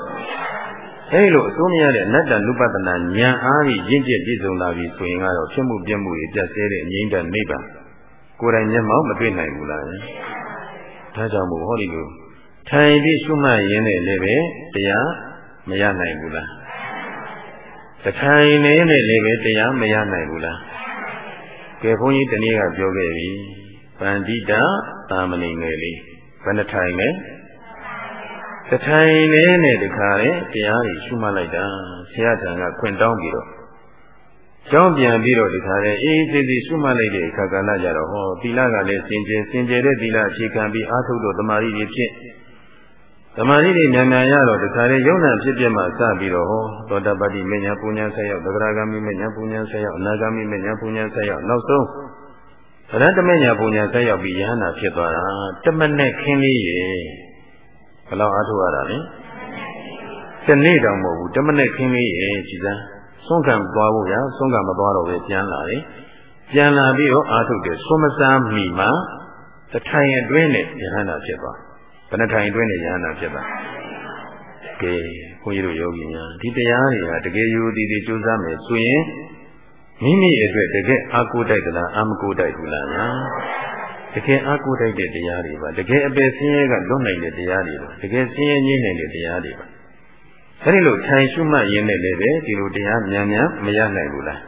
အဲဒီလိုအစိုးမရတဲ့အနတ္တနုပဒနာဉာဏ်အားဖြင့်ရင့်ကျက်ပြည့်စုံလာပြီဆိုရင်ကတော့ဖြစ်မှုပြမှုတွေပြတ်သေးတဲ့အငြိမ့်တဲ့နိဗ္ဗာန်ကိုယ်တိုင်မျက်မှောက်မတွေ့နိုင်ဘူးလားဒါကြောင့်မို့ဟောဒီလိုထိုင်ပြီးရှုမှတ်ရင်းနဲ့လည်းပဲတရားမရနိုင်ဘူးလား တထိုင်နေနဲ့လည်းပဲတရားမရနိုင်ဘူးလားကဲဘုန်းကြီးတနည်းကပြောခဲ့ပြီဗန္တိတာသာမဏေငယ်လေးဘယ်နှထိုင်လဲတထိုင်လေးနဲ့တခါလေတရားကြီးရှုမှတ်လိုက်တာဆရာထံကခွင့်တောင်းပြီးတော့ကျောင်းပြန်ပြီးတော့ဒီခါလေအေးသေးသေးရှုမှတ်လိုက်တဲ့အခါကလည်းကြတော့ဟောသီလကလည်းစင်ကြယ်စင်ကြယ်တဲ့သီလအခြေခံပြီးအားထုတ်တော့တမာရီတွေဖြစ် တမာရီတွေမြန်မြန်ရတော့ဒီခါလေယုံနာဖြစ်ပြမှစပြီးတော့ဟောသောတပတ္တိမညာပူညာဆက်ရောက်သဂရဂမိမညာပူညာဆက်ရောက်အနာဂမိမညာပူညာဆက်ရောက်နောက်ဆုံးဗရတမညာပူညာဆက်ရောက်ပြီးယဟနာဖြစ်သွားတာတမနဲ့ခင်းလေးရေဘယ်လောက်အားထုတ်ရတာလဲတနေ့တောင်မဟုတ်ဘူးတမနဲ့ခင်းလေးရေကြည်စမ်းဆုံးခံသွားဖို့ရဆုံးခံမသွားတော့ပဲပြန်လာတယ်ပြန်လာပြီးတော့အားထုတ်တယ်ဆုံးမစားမိမှတထိုင်အတွင်းနဲ့ယဟန္တာဖြစ်သွား ဘယ်နှထိုင်အတွင်းနဲ့ယဟန္တာဖြစ်သွားကဲဘုန်းကြီးတို့ယောဂီများဒီတရားတွေကတကယ်ယူသည်တွေကြိုးစားမယ်ဆိုရင်မိမိအတွက်တကယ်အာကိုတိုက်သလားအာမကိုတိုက်ဘူးလားညာတကယ်အာကိုတိုက်တဲ့တရားတွေပါတကယ်အပယ်ဆင်းရဲကလွတ်နိုင်တဲ့တရားတွေပါတကယ်ဆင်းရဲငြိမ့်နိုင်တဲ့တရားတွေပါအဲဒီလိုထိုင်ရှုမှတ်ရင်းနဲ့လည်းပဲဒီလိုတရားမြန်မြန်မရနိုင်ဘူးလား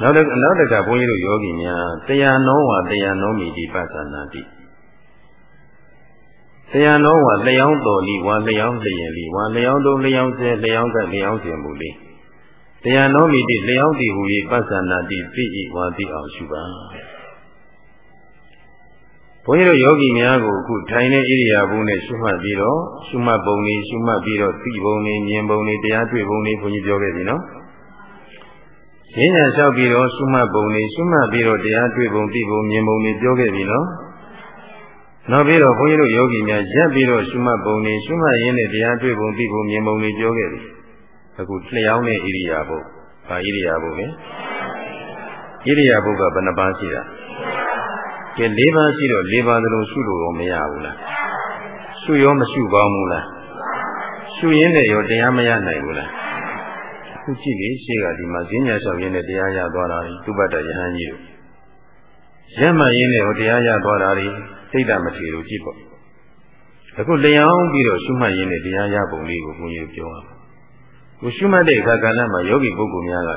နောက်တစ်နောက်တစ်ခါဘုန်းကြီးတို့ယောဂီများတရားနောဝတရားနောမိဒီပသနာတိ တရားနောဝလျောင်းတော်လီဝါလျောင်းလျင်လီဝါလျောင်းတော်လျောင်းစေလျောင်းကလျောင်းစေမူလီတရားနောမိတိလျောင်းတည်ဟူ၏ပသနာတိသိဤဝါသိအောင်ရှုပါဘုန်းကြီးတို့ယောဂီများကိုအခုထိုင်တဲ့ဣရိယာပုနဲ့ရှုမှတ်ပြီးတော့ရှုမှတ်ပုံလေးရှုမှတ်ပြီးတော့သိပုံလေးမြင်ပုံလေးတရားတွေ့ပုံလေးဘုန်းကြီးပြောခဲ့ပြီနော်။ရင်းညာလျှောက်ပြီးတော့ရှုမှတ်ပုံလေးရှုမှတ်ပြီးတော့တရားတွေ့ပုံသိပုံမြင်ပုံလေးပြောခဲ့ပြီနော်။ နောက်ပြီးတော့ဘုန်းကြီးတို့ယောဂီများရက်ပြီးတော့ရှုမှတ်ပုံလေးရှုမှတ်ရင်းနဲ့တရားတွေ့ပုံသိပုံမြင်ပုံလေးပြောခဲ့ပြီ။အခုလျှောင်းတဲ့ဣရိယာပု။ဘာဣရိယာပုလဲ။ဣရိယာပုကဘယ်နှပါးရှိတာ။ကဲ၄ပါးရှိတော့၄ပါးသလုံးရှုလို့ရောမရဘူးလားရှုရောမရှုပါဘူးလားရှုရင်းနဲ့ရောတရားမရနိုင်ဘူးလားအခုကြည့်လေရှေ့ကဒီမှာဈဉ္ညာလျှောက်ရင်းနဲ့တရားရသွားတာသူပတ္တယဟန်ကြီးတို့ရက်မှရင်းနဲ့ဟောတရားရသွားတာတွေ စိတ်ဓာတ်မထေလို့ကြည့်ပေါ့အခုလျောင်းပြီးတော့ရှုမှတ်ရင်းနဲ့တရားရပုံလေးကိုဘုန်းကြီးပြောရအောင်ကိုရှုမှတ်တဲ့အခါကလည်းမှယောဂီပုဂ္ဂိုလ်များက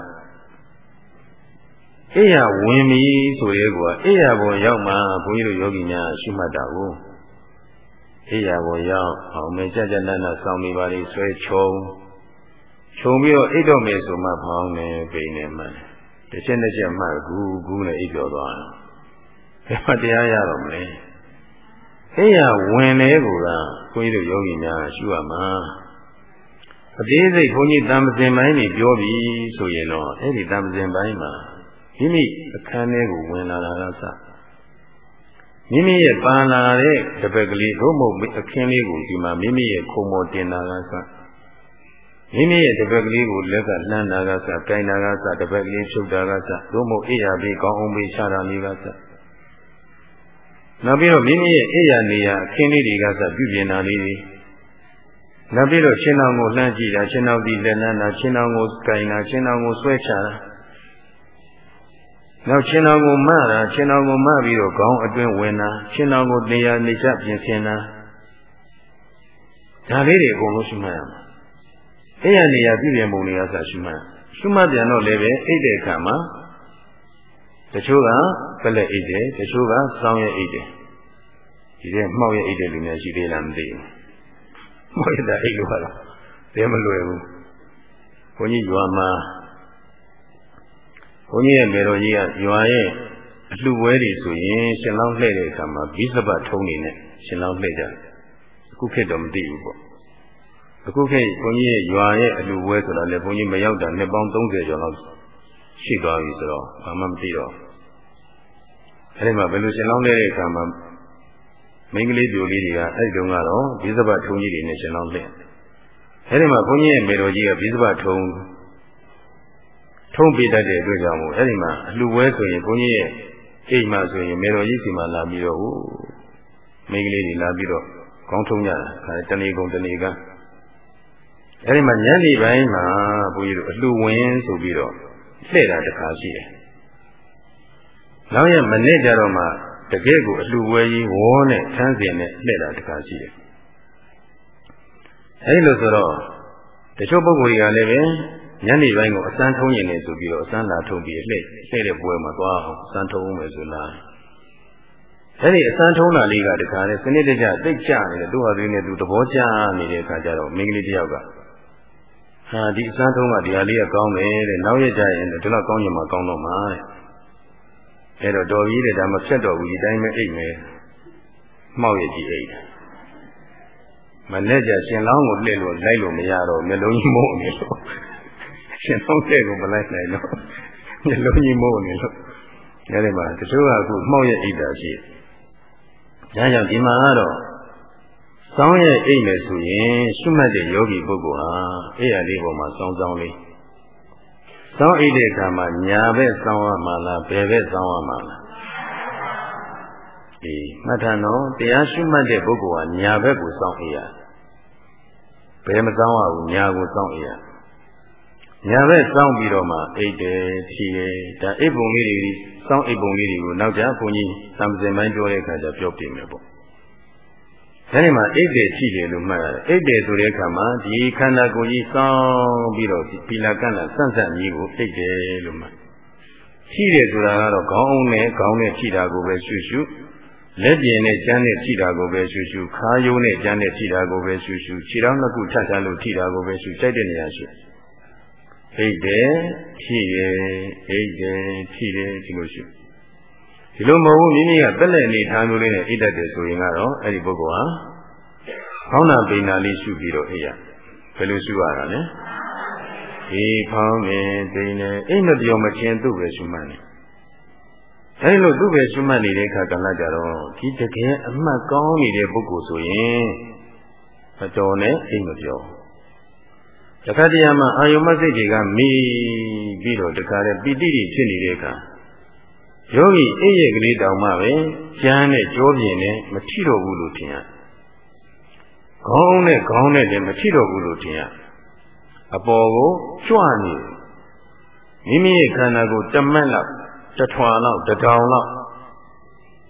အိယာဝင်ပြီဆိုရဲကွာအိယာဘောရောက်မှဘုန်းကြီးတို့ယောဂီများရှုမှတ်တာကိုအိယာဘောရောက်အောင်မေကြကြနတ်နတ်ဆောင်းမိပါလိဆွဲချုံခြုံပြီးတော့အိတ်တော့မယ်ဆိုမှဖောင်းနေပိနေမှတစ်ချက်တစ်ချက်မှကူကူနဲ့အိပ်ပြောသွားတယ်ဘယ်မှာတရားရတော့မလဲ အိယာဝင်လေကူကဘုန်းကြီးတို့ယောဂီများရှုရမှာအသေးစိတ်ဘုန်းကြီးတံပစင်ပိုင်းနေပြောပြီဆိုရင်တော့အဲ့ဒီတံပစင်ပိုင်းမှာမိမိအခန်းထဲကိုဝင်လာတာကစမိမိရဲ့ပန်လာတဲ့တပည့်ကလေးတို့မဟုတ်အခင်းလေးကိုဒီမှာမိမိရဲ့ခုံမော်တင်တာကစမိမိရဲ့တပည့်ကလေးကိုလက်ကလှမ်းတာကစ၊ကြိုင်တာကစတပည့်ကလေးချုပ်တာကစတို့မဟုတ်အိယာပြီးကောင်းအောင်ပြီးချတာလေးကစ နောက်ပြီးတော့မိမိရဲ့အိယာနေရာအခင်းလေးတွေကစပြုပြင်တာလေးတွေနောက်ပြီးတော့ချင်းအောင်ကိုလှမ်းကြည့်တာချင်းအောင်ပြီးလက်လန်းတာချင်းအောင်ကိုကြိုင်တာချင်းအောင်ကိုဆွဲချတာနောက်ချင်းတော်ကိုမတာချင်းတော်ကိုမပြီးတော့ခေါင်းအတွင်းဝင်တာချင်းတော်ကိုနေရာနေချပြင်ဆင်တာဒါလေးတွေအကုန်လုံးရှိမှရမှာအဲ့ရနေရာပြည်ပြင်ပုံတွေကဆိုရှိမှရှိမှပြန်တော့လည်းပဲအိတ်တဲ့အခါမှာ တချို့ကပလက်အိတ်တယ်တချို့ကစောင်းရဲ့အိတ်တယ်ဒီထဲမှောက်ရဲ့အိတ်တယ်လူများရှိသေးလားမသိဘူးမှောက်ရတဲ့အိတ်လို့ကတော့ဘယ်မလွယ်ဘူးဘုန်းကြီးရွာမှာဘုန်းကြီးရဲ့မေတော်ကြီးကရွာရဲ့အလှပွဲတွေဆိုရင်ရှင်လောင်းလှည့်တဲ့အခါမှာဘိသဘထုံးနေနဲ့ရှင်လောင်းလှည့်ကြတယ်အခုခေတ်တော့မသိဘူးပေါ့အခုခေတ်ဘုန်းကြီးရဲ့ရွာရဲ့အလှပွဲဆိုတာလေဘုန်းကြီးမရောက်တာနှစ်ပေါင်း30ကျော်လောက် ရှိသွားပြီဆိုတော့ဘာမှမသိတော့အဲဒီမှာဘယ်လိုရှင်လောင်းလှည့်တဲ့အခါမှာမိန်းကလေးပြိုလေးတွေကအဲဒီတုန်းကတော့ဘိသဘထုံးကြီးတွေနဲ့ရှင်လောင်းလှည့်အဲဒီမှာဘုန်းကြီးရဲ့မေတော်ကြီးကဘိသဘထုံးထုံးပြတတ်တဲ့အတွက်ကြောင့်မို့အဲ့ဒီမှာအလှဝဲဆိုရင်ဘုန်းကြီးရဲ့အိမ်မှာဆိုရင်မေတော်ကြီးစီမှာလာပြီးတော့ဟိုမိန်းကလေးတွေလာပြီးတော့ကောင်းထုံးကြတာခါတဏီကုံတဏီကအဲ့ဒီမှာညနေပိုင်းမှာဘုန်းကြီးတို့အလှဝင်ဆိုပြီးတော့ လှည့်တာတခါရှိတယ်။နောက်ရမနေ့ကျတော့မှတကယ့်ကိုအလှဝဲကြီးဝေါနဲ့ဆန်းစင်နဲ့လှည့်တာတခါရှိတယ်။အဲ့လိုဆိုတော့တချို့ပုဂ္ဂိုလ်တွေကလည်းပဲညနေပိုင်းကိုအစမ်းထုံးရင်လည်းဆိုပြီးတော့အစမ်းလာထုံးပြီးလှည့်လှည့်တဲ့ပွဲမှာသွားအောင်အစမ်းထုံးမယ်ဆိုလားအဲ့ဒီအစမ်းထုံးတာလေးကတခါလေစနစ်တကျတိတ်ကြနေတယ်သူ့ဟာသူနဲ့သူသဘောကျနေတဲ့အခါကျတော့မိန်းကလေးတယောက်က ဟာဒီအစမ်းထုံးကဒီဟာလေးကကောင်းတယ်တဲ့နောက်ရကြရင်ဒီလောက်ကောင်းရင်မှကောင်းတော့မှာတဲ့အဲ့တော့တော်ကြီးတဲ့ဒါမှဖြတ်တော်ဘူးဒီတိုင်းပဲအိတ်မယ်မှောက်ရကြည့်အိတ်မနဲ့ကြရှင်လောင်းကိုလှည့်လို့လိုက်လို့မရတော့မျက်လုံးကြီးမိုးနေလို့ရှင်သုံးတဲ့ကိုမလိုက်နိုင်တော့မျက်လုံးကြီးမိုးနေလို့အဲဒီမှာတချို့ကအခုမှောက်ရဲ့အိတ်တာရှိတယ်။ဒါကြောင့်ဒီမှာကတော့ စောင်းရဲ့အိတ်မယ်ဆိုရင်ရှုမှတ်တဲ့ယောဂီပုဂ္ဂိုလ်ဟာအဲ့ရလေးပေါ်မှာစောင်းစောင်းလေးစောင်းအိတ်တဲ့အခါမှာညာဘက်စောင်းရမှာလားဘယ်ဘက်စောင်းရမှာလားဒီမှတ်ထားတော့တရားရှုမှတ်တဲ့ပုဂ္ဂိုလ်ဟာညာဘက်ကိုစောင်းအိတ်ရဘယ်မစောင်းရဘူးညာကိုစောင်းအိတ်ရညာဘက်စောင်းပြီးတော့မှအိတ်တယ်ဖြီးတယ်ဒါအိတ်ပုံလေးတွေစောင်းအိတ်ပုံလေးတွေကိုနောက်ကြဘုန်းကြီးသံစင်ပိုင်းပြောတဲ့အခါကျပြောပြမယ်ပေါ့ အဲဒီမှာအိတ်တယ်ဖြီးတယ်လို့မှတ်ရတယ်အိတ်တယ်ဆိုတဲ့အခါမှာဒီခန္ဓာကိုယ်ကြီးစောင်းပြီးတော့ပီလာကန့်လာဆန့်ဆန့်ကြီးကိုအိတ်တယ်လို့မှတ်ဖြီးတယ်ဆိုတာကတော့ခေါင်းအောင်နဲ့ခေါင်းနဲ့ဖြီးတာကိုပဲရှုရှုလက်ပြင်နဲ့ကျမ်းနဲ့ထိတာကိုပဲရှုရှုခါယိုးနဲ့ကျမ်းနဲ့ထိတာကိုပဲရှုရှုခြေထောက်နှစ်ခုထပ်ထပ်လို့ထိတာကိုပဲရှုကြိုက်တဲ့နေရာရှုဟိတ်တယ်ထိတယ်ဟိတ်တယ်ထိတယ်ဒီလိုရှု ဒီလိုမဟုတ်ဘူးမိမိကတက်လက်အနေထားမျိုးလေးနဲ့ဣတတ်တယ်ဆိုရင်ကတော့အဲ့ဒီပုဂ္ဂိုလ်ဟာခေါင်းနာပိနာလေးရှုပြီးတော့အိရဘယ်လိုရှုရတာလဲဒီဖောင်းနေပိနေအိမ်မပြောမချင်းသူ့ပဲရှုမှန်းတယ်အဲဒီလိုသူ့ပဲရှုမှတ်နေတဲ့အခါကလည်းကြတော့ဒီတကယ်အမှတ်ကောင်းနေတဲ့ပုဂ္ဂိုလ်ဆိုရင်မတော်နဲ့အိမ်မပြောတခါတည်းမှာအာယုမစိတ်တွေကမိပြီးတော့တခါတည်းပီတိတွေဖြစ်နေတဲ့အခါ ယောဂီအိပ်ရဲ့ကလေးတောင်မှပဲကျမ်းနဲ့ကြောပြင်းနဲ့မထိတော့ဘူးလို့ထင်ရခေါင်းနဲ့ခေါင်းနဲ့လည်းမထိတော့ဘူးလို့ထင်ရအပေါ်ကိုကြွနေမိမိရဲ့ခန္ဓာကိုတမက်လောက်တထွာလောက်တထောင်လောက်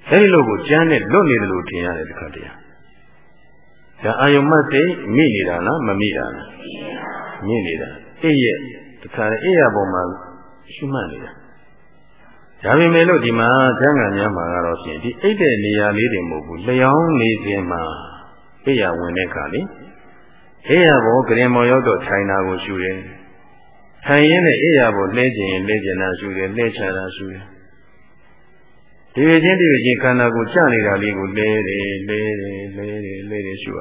အဲဒီလိုကိုကျမ်းနဲ့လွတ်နေတယ်လို့ထင်ရတယ်တခါတည်းဒါအာယုံမတ်စိတ်မိနေတာလားမမိတာလားမိနေတာအိပ်ရဲ့တခါတည်းအိပ်ရပုံမှာရှုမှတ်နေတာ ဒါပေမဲ့လို့ဒီမှာကျမ်းဂန်များမှာကတော့ဖြင့်ဒီအိပ်တဲ့နေရာလေးတွေမဟုတ်ဘူးလျောင်းနေခြင်းမှာအိပ်ရဝင်တဲ့အခါလေအိပ်ရဘောကရင်မော်ရောက်တော့ထိုင်တာကိုရှုတယ်ထိုင်ရင်းနဲ့အိပ်ရဖို့လှဲခြင်းလှဲခြင်းတာရှုတယ်လှဲချတာရှုတယ်ဒီဝချင်းဒီဝချင်းခန္ဓာကိုကြနေတာလေးကိုလဲတယ်လဲတယ်လဲတယ်လဲတယ်ရှုရ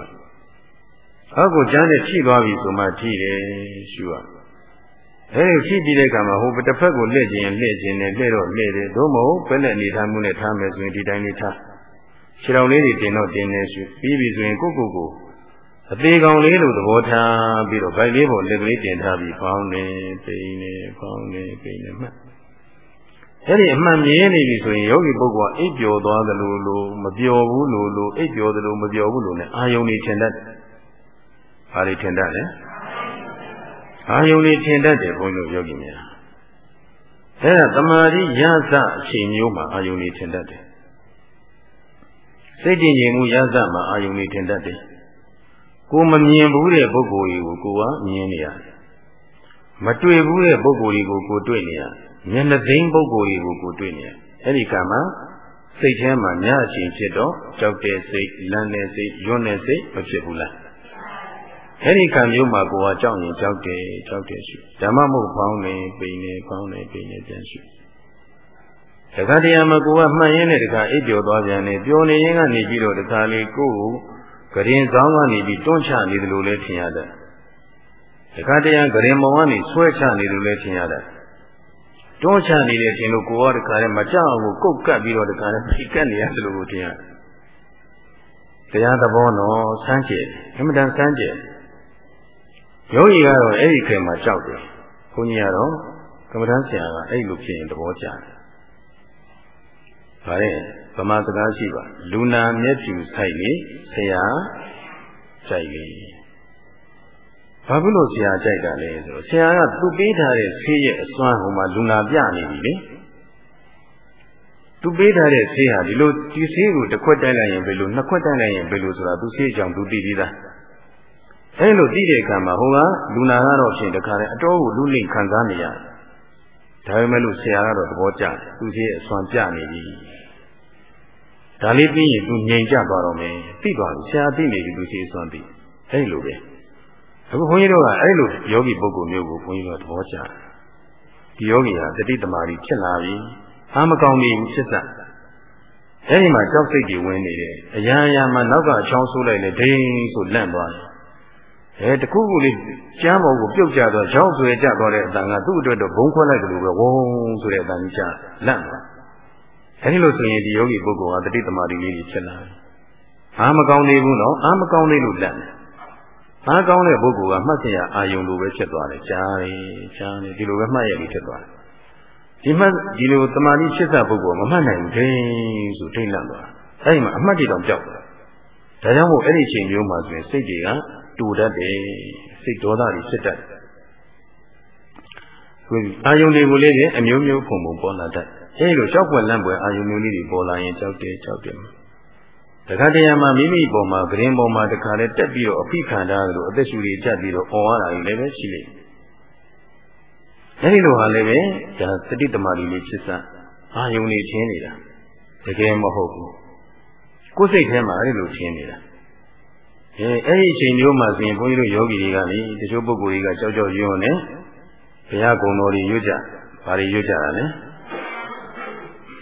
အောက်ကိုကြားနဲ့ထိသွားပြီဆိုမှထိတယ်ရှုရ အဲဒီထိပြီးတဲ့အခါမှာဟိုတစ်ဖက်ကိုလှည့်ခြင်းလှည့်ခြင်းနဲ့လှည့်တော့လှည့်တယ်သို့မဟုတ်ဘယ်နဲ့အနေထားမှုနဲ့ထားမယ်ဆိုရင်ဒီတိုင်းလေးထားခြေတော်လေးတွေတင်တော့တင်နေရှုပြီးပြီဆိုရင်ကိုကိုကိုအသေးကောင်လေးလိုသဘောထားပြီးတော့ဗိုက်လေးပေါ်လက်ကလေးတင်ထားပြီးဖောင်းနေပိန်နေဖောင်းနေပိန်နေမှတ်အဲ့ဒီအမှန်မြင်နေပြီဆိုရင်ယောဂီပုဂ္ဂိုလ်ကအိပ်ပျော်သွားသလိုလိုမပျော်ဘူးလို့လို့အိပ်ပျော်သလိုမပျော်ဘူးလို့နဲ့အာယုန်နေထင်တတ်တယ်။ဘာတွေထင်တတ်လဲ။ အာယုန်နေထင်တတ်တယ်ဘုန်းကြီးတို့ယောဂီများ။အဲ့ဒါတမာတိရစအချိန်မျိုးမှာအာယုန်နေထင်တတ်တယ်။စိတ်တည်ငြိမ်မှုရစမှာအာယုန်နေထင်တတ်တယ်။ကိုမမြင်ဘူးတဲ့ပုဂ္ဂိုလ်ကြီးကိုကိုကမြင်နေရတယ်မတွေ့ဘူးတဲ့ပုဂ္ဂိုလ်ကြီးကိုကိုတွေ့နေရမျက်နှာသိမ်းပုဂ္ဂိုလ်ကြီးကိုကိုတွေ့နေရအဲ့ဒီကံမှာစိတ်ထဲမှာညအချိန်ဖြစ်တော့ကြောက်တဲ့စိတ်လန့်တဲ့စိတ်ယွန်းတဲ့စိတ်မဖြစ်ဘူးလား အဲ့ဒီကံမျိုးမှာကိုကကြောက်ရင်ကြောက်တယ်ကြောက်တယ်ရှိဓမ္မမဟုတ်ဖောင်းနေပိန်နေဖောင်းနေပိန်နေပြန်ရှိတခါတည်းမှာကိုကမှတ်ရင်းနဲ့တခါအိပ်ပျော်သွားပြန်နေပျော်နေရင်ကနေပြီးတော့တခါလေးကိုယ်ကရင်ဆောင်ကနေပြီးတွန်းချနေတယ်လို့လည်းထင်ရတယ်။တခါတရံကရင်မောင်ကနေဆွဲချနေတယ်လို့လည်းထင်ရတယ်။တွန်းချနေတယ်ထင်လို့ကိုယ်ကတခါလဲမကြောက်ဘူးကုတ်ကပ်ပြီးတော့တခါလဲဖိကပ်နေရတယ်လို့ထင်ရတယ်။တရားသဘောတော့စမ်းကြည့်အမှန်တန်စမ်းကြည့် ယောဂီကတော့အဲ့ဒီခေတ်မှာကြောက်တယ်။ဘုန်းကြီးကတော့ကမ္မဋ္ဌာန်းဆရာကအဲ့လိုဖြစ်ရင်သဘောကျတယ်။ဒါနဲ့ဗမာစကားရှိပါလူနာမျက်ဖြူဆိုင်လေဆရာကြိုက်လေဘာဖြစ်လို့ဆရာကြိုက်တာလဲဆိုတော့ဆရာကသူ့ပေးထားတဲ့ဆေးရဲ့အစွမ်းဟိုမှာလူနာပြနေပြီလေသူပေးထားတဲ့ဆေးဟာဒီလိုဒီဆေးကိုတစ်ခွက်တိုက်လိုက်ရင်ဘယ်လိုနှစ်ခွက်တိုက်လိုက်ရင်ဘယ်လိုဆိုတာသူဆေးကြောင့်သူသိပြီးသား အဲလိုသိတဲ့အခါမှာဟိုကလူနာကတော့ဖြင့်တခါတည်းအတော်ကိုလူလိမ့်ခံစားနေရတယ်ဒါပေမဲ့လို့ဆရာကတော့သဘောကျတယ်သူဆေးအစွမ်းပြနေပြီဒါလေးပြီးရင်သူငြိမ်ကြသွားတော့မယ်သိသွားပြီဆရာသိနေပြီသူရှိစွမ်းပြီအဲ့လိုပဲအခုဘုန်းကြီးတို့ကအဲ့လိုယောဂီပုဂ္ဂိုလ်မျိုးကိုဘုန်းကြီးတို့သဘောကျတယ်ဒီယောဂီဟာတတိတမာရီဖြစ်လာပြီအားမကောင်းနေဘူးဖြစ်စအဲ့ဒီမှာကြောက်စိတ်တွေဝင်နေတယ်အရာရာမှာနောက်ကအချောင်းဆိုးလိုက်လေဒိန်းဆိုလန့်သွားတယ် အဲတခုခုလေးကျမ်းပေါ်ကိုပြုတ်ကျသွားကြောက်ဆွဲကျသွားတဲ့အတန်ကသူ့အတွက်တော့ဘုံခွဲလိုက်တယ်လို့ပဲဝုန်းဆိုတဲ့အတန်ကြီးကျလန့်သွားအဲဒီလိုဆိုရင်ဒီယောဂီပုဂ္ဂိုလ်ဟာတတိတမာတိလေးကြီးဖြစ်လာတယ်။အားမကောင်းသေးဘူးနော်အားမကောင်းသေးလို့လက်တယ်။အားကောင်းတဲ့ပုဂ္ဂိုလ်ကမှတ်စရာအာယုံလိုပဲဖြစ်သွားတယ်ကြားတယ်ကြားတယ်ဒီလိုပဲမှတ်ရပြီးဖြစ်သွားတယ်။ဒီမှတ်ဒီလိုတမာတိဖြစ်တဲ့ပုဂ္ဂိုလ်မမှတ်နိုင်ဘူးဒိန်းဆိုဒိန်းလန့်သွား။အဲဒီမှာအမှတ်တွေတောင်ပြောက်သွား။ဒါကြောင့်မို့အဲ့ဒီအချိန်မျိုးမှာဆိုရင်စိတ်တွေက တူတတ်တယ်စိတ်ဒေါသတွေဖြစ်တတ်တယ်။ဒအာယုန်တွေကိုလေးနဲ့အမျိုးမျိုးပုံပုံပေါ်လာတတ်အဲဒီလိုကြောက်ွက်လန့်ပွယ်အာယုန်မျိုးလေးတွေပေါ်လာရင်ကြောက်တယ်ကြောက်တယ်တခါတရံမှာမိမိပေါ်မှာဂရင်ပေါ်မှာတခါလဲတက်ပြီးတော့အဖိခံထားလို့အသက်ရှူတွေကြက်ပြီးတော့អော်ရတာကြီးလည်းပဲရှိလိမ့်မယ်အဲဒီလိုဟာလည်းပဲဒါသတိတမာတိလေးဖြစ်စအာယုန်နေချင်းနေတာတကယ်မဟုတ်ဘူးကိုယ်စိတ်ထဲမှာအဲဒီလိုချင်းနေတာ အဲအဲ့ဒီအချိန်မျိုးမှာဆိုရင်ဘုန်းကြီးတို့ယောဂီတွေကလေတချို့ပုဂ္ဂိုလ်တွေကကြောက်ကြောက်ရွံ့နေဘုရားကုံတော်တွေရွတ်ကြဘာတွေရွတ်ကြတာလဲ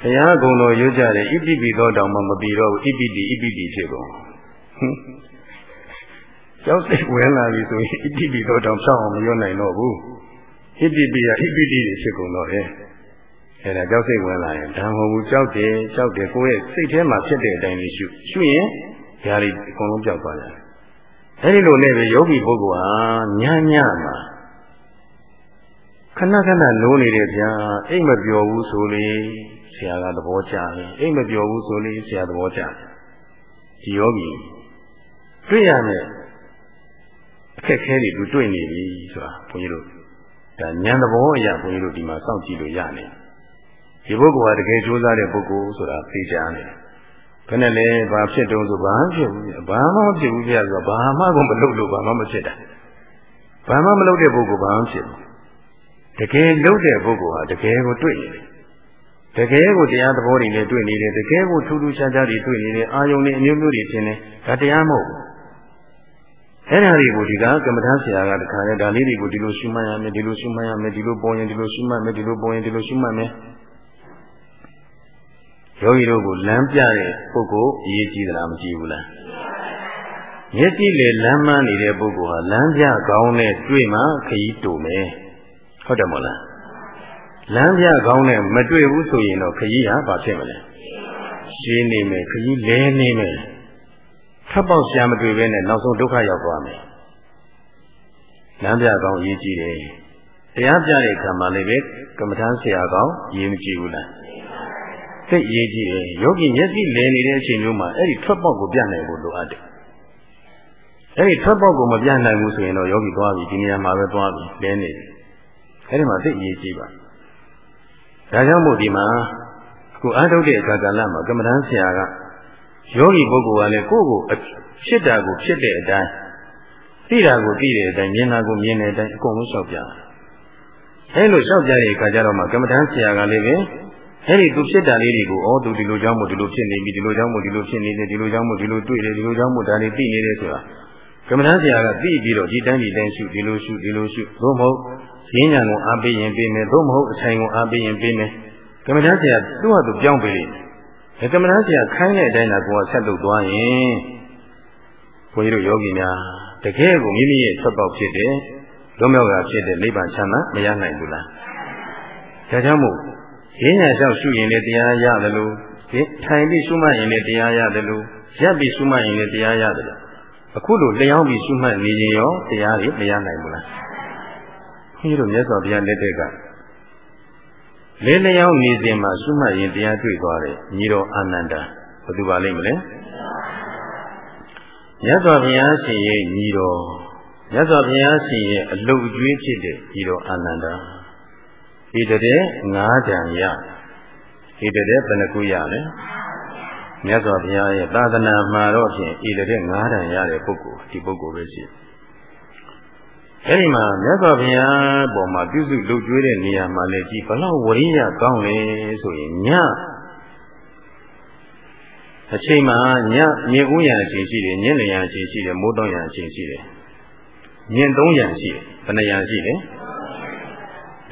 ဘုရားကုံတော်ရွတ်ကြတယ်ဣပိပိသောတောင်မှမပြီးတော့ဘူးဣပိတိဣပိတိဖြစ်ကုန်ကြောက်စိတ်ဝင်လာပြီဆိုရင်ဣပိပိသောတောင်ဖြောင်းအောင်မရွတ်နိုင်တော့ဘူးဣပိပိကဣပိတိတွေဖြစ်ကုန်တော့တယ်အဲဒါကြောက်စိတ်ဝင်လာရင်ဒါမဟုတ်ဘူးကြောက်တယ်ကြောက်တယ်ကိုယ့်ရဲ့စိတ်ထဲမှာဖြစ်တဲ့အတိုင်းလေးရှုရှုရင်ဓာရီအကုန်လုံးပြောက်သွားတယ် အဲဒီလိုနဲ့ပဲယောဂီပုဂ္ဂိုလ်ဟာညံ့ညံ့မှာခဏခဏနိုးနေတယ်ဗျာအိတ်မပျော်ဘူးဆိုလေဆရာကသဘောကျတယ်အိတ်မပျော်ဘူးဆိုလေဆရာသဘောကျတယ်ဒီယောဂီတွေ့ရမယ်အခက်ခဲတွေသူတွေ့နေပြီဆိုတာဘုန်းကြီးတို့ဒါဉာဏ်သဘောအရာဘုန်းကြီးတို့ဒီမှာစောင့်ကြည့်လို့ရနေဒီပုဂ္ဂိုလ်ဟာတကယ်ကြိုးစားတဲ့ပုဂ္ဂိုလ်ဆိုတာသိကြတယ် ခနဲ့လေဘာဖြစ်တုံးဆိုဘာဖြစ်ဘူးဘာမှမဖြစ်ဘူးပြဆိုဘာမှကိုမလုပ်လို့ဘာမှမဖြစ်တာဘာမှမလုပ်တဲ့ပုဂ္ဂိုလ်ဘာမှဖြစ်ဘူးတကယ်လုပ်တဲ့ပုဂ္ဂိုလ်ဟာတကယ်ကိုတွေ့နေတယ်တကယ်ကိုတရားသဘောတွေနဲ့တွေ့နေတယ်တကယ်ကိုထူးထူးခြားခြားတွေတွေ့နေတယ်အာယုန်တွေအမျိုးမျိုးတွေသင်တယ်ဒါတရားမဟုတ်ဘူးအဲ့ဒါတွေကိုဒီကကမ္မထာဆရာကတခါလေဒါလေးတွေကိုဒီလိုရှုမှတ်ရမယ်ဒီလိုရှုမှတ်ရမယ်ဒီလိုပေါ်ရင်ဒီလိုရှုမှတ်မယ်ဒီလိုပေါ်ရင်ဒီလိုရှုမှတ်မယ် ယောဂီတို့ကိုလမ်းပြတဲ့ပုဂ္ဂိုလ်အရေးကြီးသလားမကြီးဘူးလားမျက်စိလေလမ်းမနေတဲ့ပုဂ္ဂိုလ်ဟာလမ်းပြကောင်းနဲ့တွေ့မှခရီးတူမယ်ဟုတ်တယ်မို့လားလမ်းပြကောင်းနဲ့မတွေ့ဘူးဆိုရင်တော့ခရီးဟာဘာဖြစ်မလဲရှင်းနေမယ်ခရီးလဲနေမယ်ထပ်ပေါက်ရှာမတွေ့ဘဲနဲ့နောက်ဆုံးဒုက္ခရောက်သွားမယ်လမ်းပြကောင်းရေးကြည့်တယ်တရားပြတဲ့ခံမှလည်းပဲကမ္မထမ်းဆရာကောင်းရေးမကြည့်ဘူးလား သိရေးကြည့်တယ်ယောဂီမျက်စိလည်နေတဲ့အချိန်မျိုးမှာအဲ့ဒီထွက်ပေါက်ကိုပြနိုင်ဖို့လိုအပ်တယ်အဲ့ဒီထွက်ပေါက်ကိုမပြနိုင်ဘူးဆိုရင်တော့ယောဂီသွားပြီဒီနေရာမှာပဲသွားပြီလဲနေတယ်အဲ့ဒီမှာသိရေးကြည့်ပါဒါကြောင့်မို့ဒီမှာအခုအားထုတ်တဲ့အခါကာလမှာကမ္မဋ္ဌာန်းဆရာကယောဂီပုဂ္ဂိုလ်ကလည်းကိုယ့်ကိုဖြစ်တာကိုဖြစ်တဲ့အတိုင်းသိတာကိုသိတဲ့အတိုင်းမြင်တာကိုမြင်တဲ့အတိုင်းအကုန်လုံးလျှောက်ပြအဲလိုလျှောက်ပြတဲ့အခါကျတော့မှကမ္မဋ္ဌာန်းဆရာကလည်းပဲ အဲ့ဒီသူဖြစ်တာလေးတွေကိုဩသူဒီလိုကြောင့်မို့ဒီလိုဖြစ်နေပြီဒီလိုကြောင့်မို့ဒီလိုဖြစ်နေတယ်ဒီလိုကြောင့်မို့ဒီလိုတွေ့တယ်ဒီလိုကြောင့်မို့ဒါတွေသိနေတယ်ဆိုတာကမ္မဋ္ဌာန်းဆရာကသိပြီးတော့ဒီတိုင်းဒီတိုင်းရှုဒီလိုရှုဒီလိုရှုသို့မဟုတ်ဈဉ္ညာကိုအားပေးရင်ပေးမယ်သို့မဟုတ်အဆိုင်ကိုအားပေးရင်ပေးမယ်ကမ္မဋ္ဌာန်းဆရာသူ့ဟာသူပြောင်းပေးလိမ့်မယ်အဲကမ္မဋ္ဌာန်းဆရာခိုင်းတဲ့အတိုင်းသာကိုယ်ကဆက်လုပ်သွားရင်ဘုန်းကြီးတို့ယောဂီများတကယ်ကိုမိမိရဲ့ထွက်ပေါက်ဖြစ်တဲ့လွန်မြောက်ကဖြစ်တဲ့နိဗ္ဗာန်ချမ်းသာမရနိုင်ဘူးလားဒါကြောင့်မို့ ဈဉ္ညာလျှောက်ရှုရင်လည်းတရားရတယ်လို့ထိုင်ပြီးရှုမှတ်ရင်လည်းတရားရတယ်လို့ရပ်ပြီးရှုမှတ်ရင်လည်းတရားရတယ်လို့အခုလိုလျှောင်းပြီးရှုမှတ်နေရင်ရောတရားတွေမရနိုင်ဘူးလားခွန်ကြီးတို့မြတ်စွာဘုရားလက်ထက်ကလေးလျောင်းနေစဉ်မှာရှုမှတ်ရင်တရားတွေ့သွားတယ်ညီတော်အာနန္ဒာဘယ်သူပါလိမ့်မလဲမြတ်စွာဘုရားရှင်ရဲ့ညီတော်မြတ်စွာဘုရားရှင်ရဲ့အလုတ်ကျွေးဖြစ်တဲ့ညီတော်အာနန္ဒာ ဒီတဲ့ငါးတန်ရဒီတဲ့ဘယ်နှခုရလဲမြတ်စွာဘုရားရဲ့သာသနာမှာတော့ဖြင့်ဤတဲ့ငါးတန်ရတဲ့ပုဂ္ဂိုလ်ဒီပုဂ္ဂိုလ်ပဲရှိတယ်အဲဒီမှာမြတ်စွာဘုရားပေါ်မှာပြုစုလုပ်ကျွေးတဲ့နေရာမှာလည်းကြည်ဘလောက်ဝရိယကောင်းလဲဆိုရင်ညအချိန်မှာညမြင်ဦးရအချိန်ရှိတယ်ညင်လျာအချိန်ရှိတယ်မိုးတောင်းရအချိန်ရှိတယ်ညင်သုံးရရှိတယ်ဘယ်နှရရှိလဲ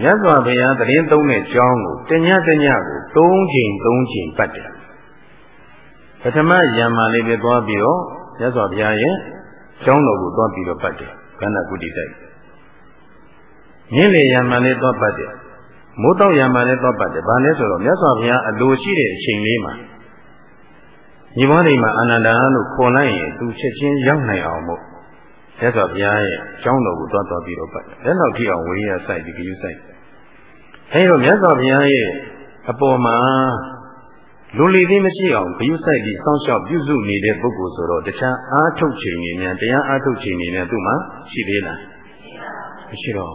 မြတ်စွာဘုရားတရင်သုံးတဲ့ကြောင်းကိုတညတညကို၃ချိန်၃ချိန်ပတ်တယ်ပထမယံမာလေးပဲသွားပြီးတော့မြတ်စွာဘုရားရဲ့ကျောင်းတော်ကိုသွားပြီးတော့ပတ်တယ်ကန္နကုတိတိုက်မြင်းလေယံမှလည်းသွားပတ်တယ်မိုးတော့ယံမှလည်းသွားပတ်တယ်ဘာလဲဆိုတော့မြတ်စွာဘုရားအလိုရှိတဲ့အချိန်လေးမှာညီမတွေမှာအာနန္ဒာလို့ခေါ်လိုက်ရင်သူချက်ချင်းရောက်နိုင်အောင်မို့ မြတ်စွာဘုရားရဲ့ကျောင်းတော်ကိုသွားသွားပြီးတော့ပတ်တယ်လက်နောက်ထိအောင်ဝိရိယစိုက်ပြီးကြည့်စိုက်အဲဒီတော့မြတ်စွာဘုရားရဲ့အပေါ်မှာလူလီသေးမရှိအောင်ဂယုစိုက်ပြီးစောင့်ရှောက်ပြုစုနေတဲ့ပုဂ္ဂိုလ်ဆိုတော့တခြားအားထုတ်ချိန်နေများတရားအားထုတ်ချိန်နေနဲ့သူ့မှာရှိသေးလားမရှိတော့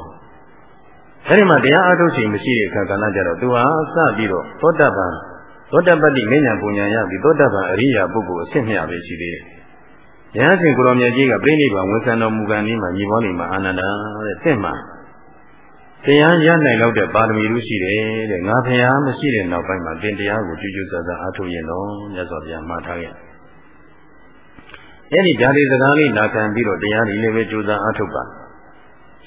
အဲဒီမှာတရားအထုတ်ချိန်မရှိတဲ့အခါကဏ္ဍကြတော့သူဟာစပြီးတော့သောတပန်သောတပတ္တိမဉ္ဇဉ်ပုံညာရပြီးသောတပန်အရိယာပုဂ္ဂိုလ်အဆင့်မြပဲရှိသေးတယ်။ ရဟန်းရှင်ကိုရောင်မြတ်ကြီးကပြိဋိဘံဝန်ဆံတော်မူကံนี้မှာညီဘောနေမှာအာနန္ဒာတဲ့သင့်မှာတရားရနိုင်လောက်တဲ့ပါရမီလူရှိတယ်တဲ့ငါဖျားမရှိတဲ့နောက်ပိုင်းမှာသင်တရားကိုကြွကြွဆဆအားထုတ်ရင်တော့မြတ်စွာဘုရားမှာထားခဲ့။အဲဒီဓာတိစကားလေးနာခံပြီးတော့တရားတွေလည်းပဲကြိုးစားအားထုတ်ပါ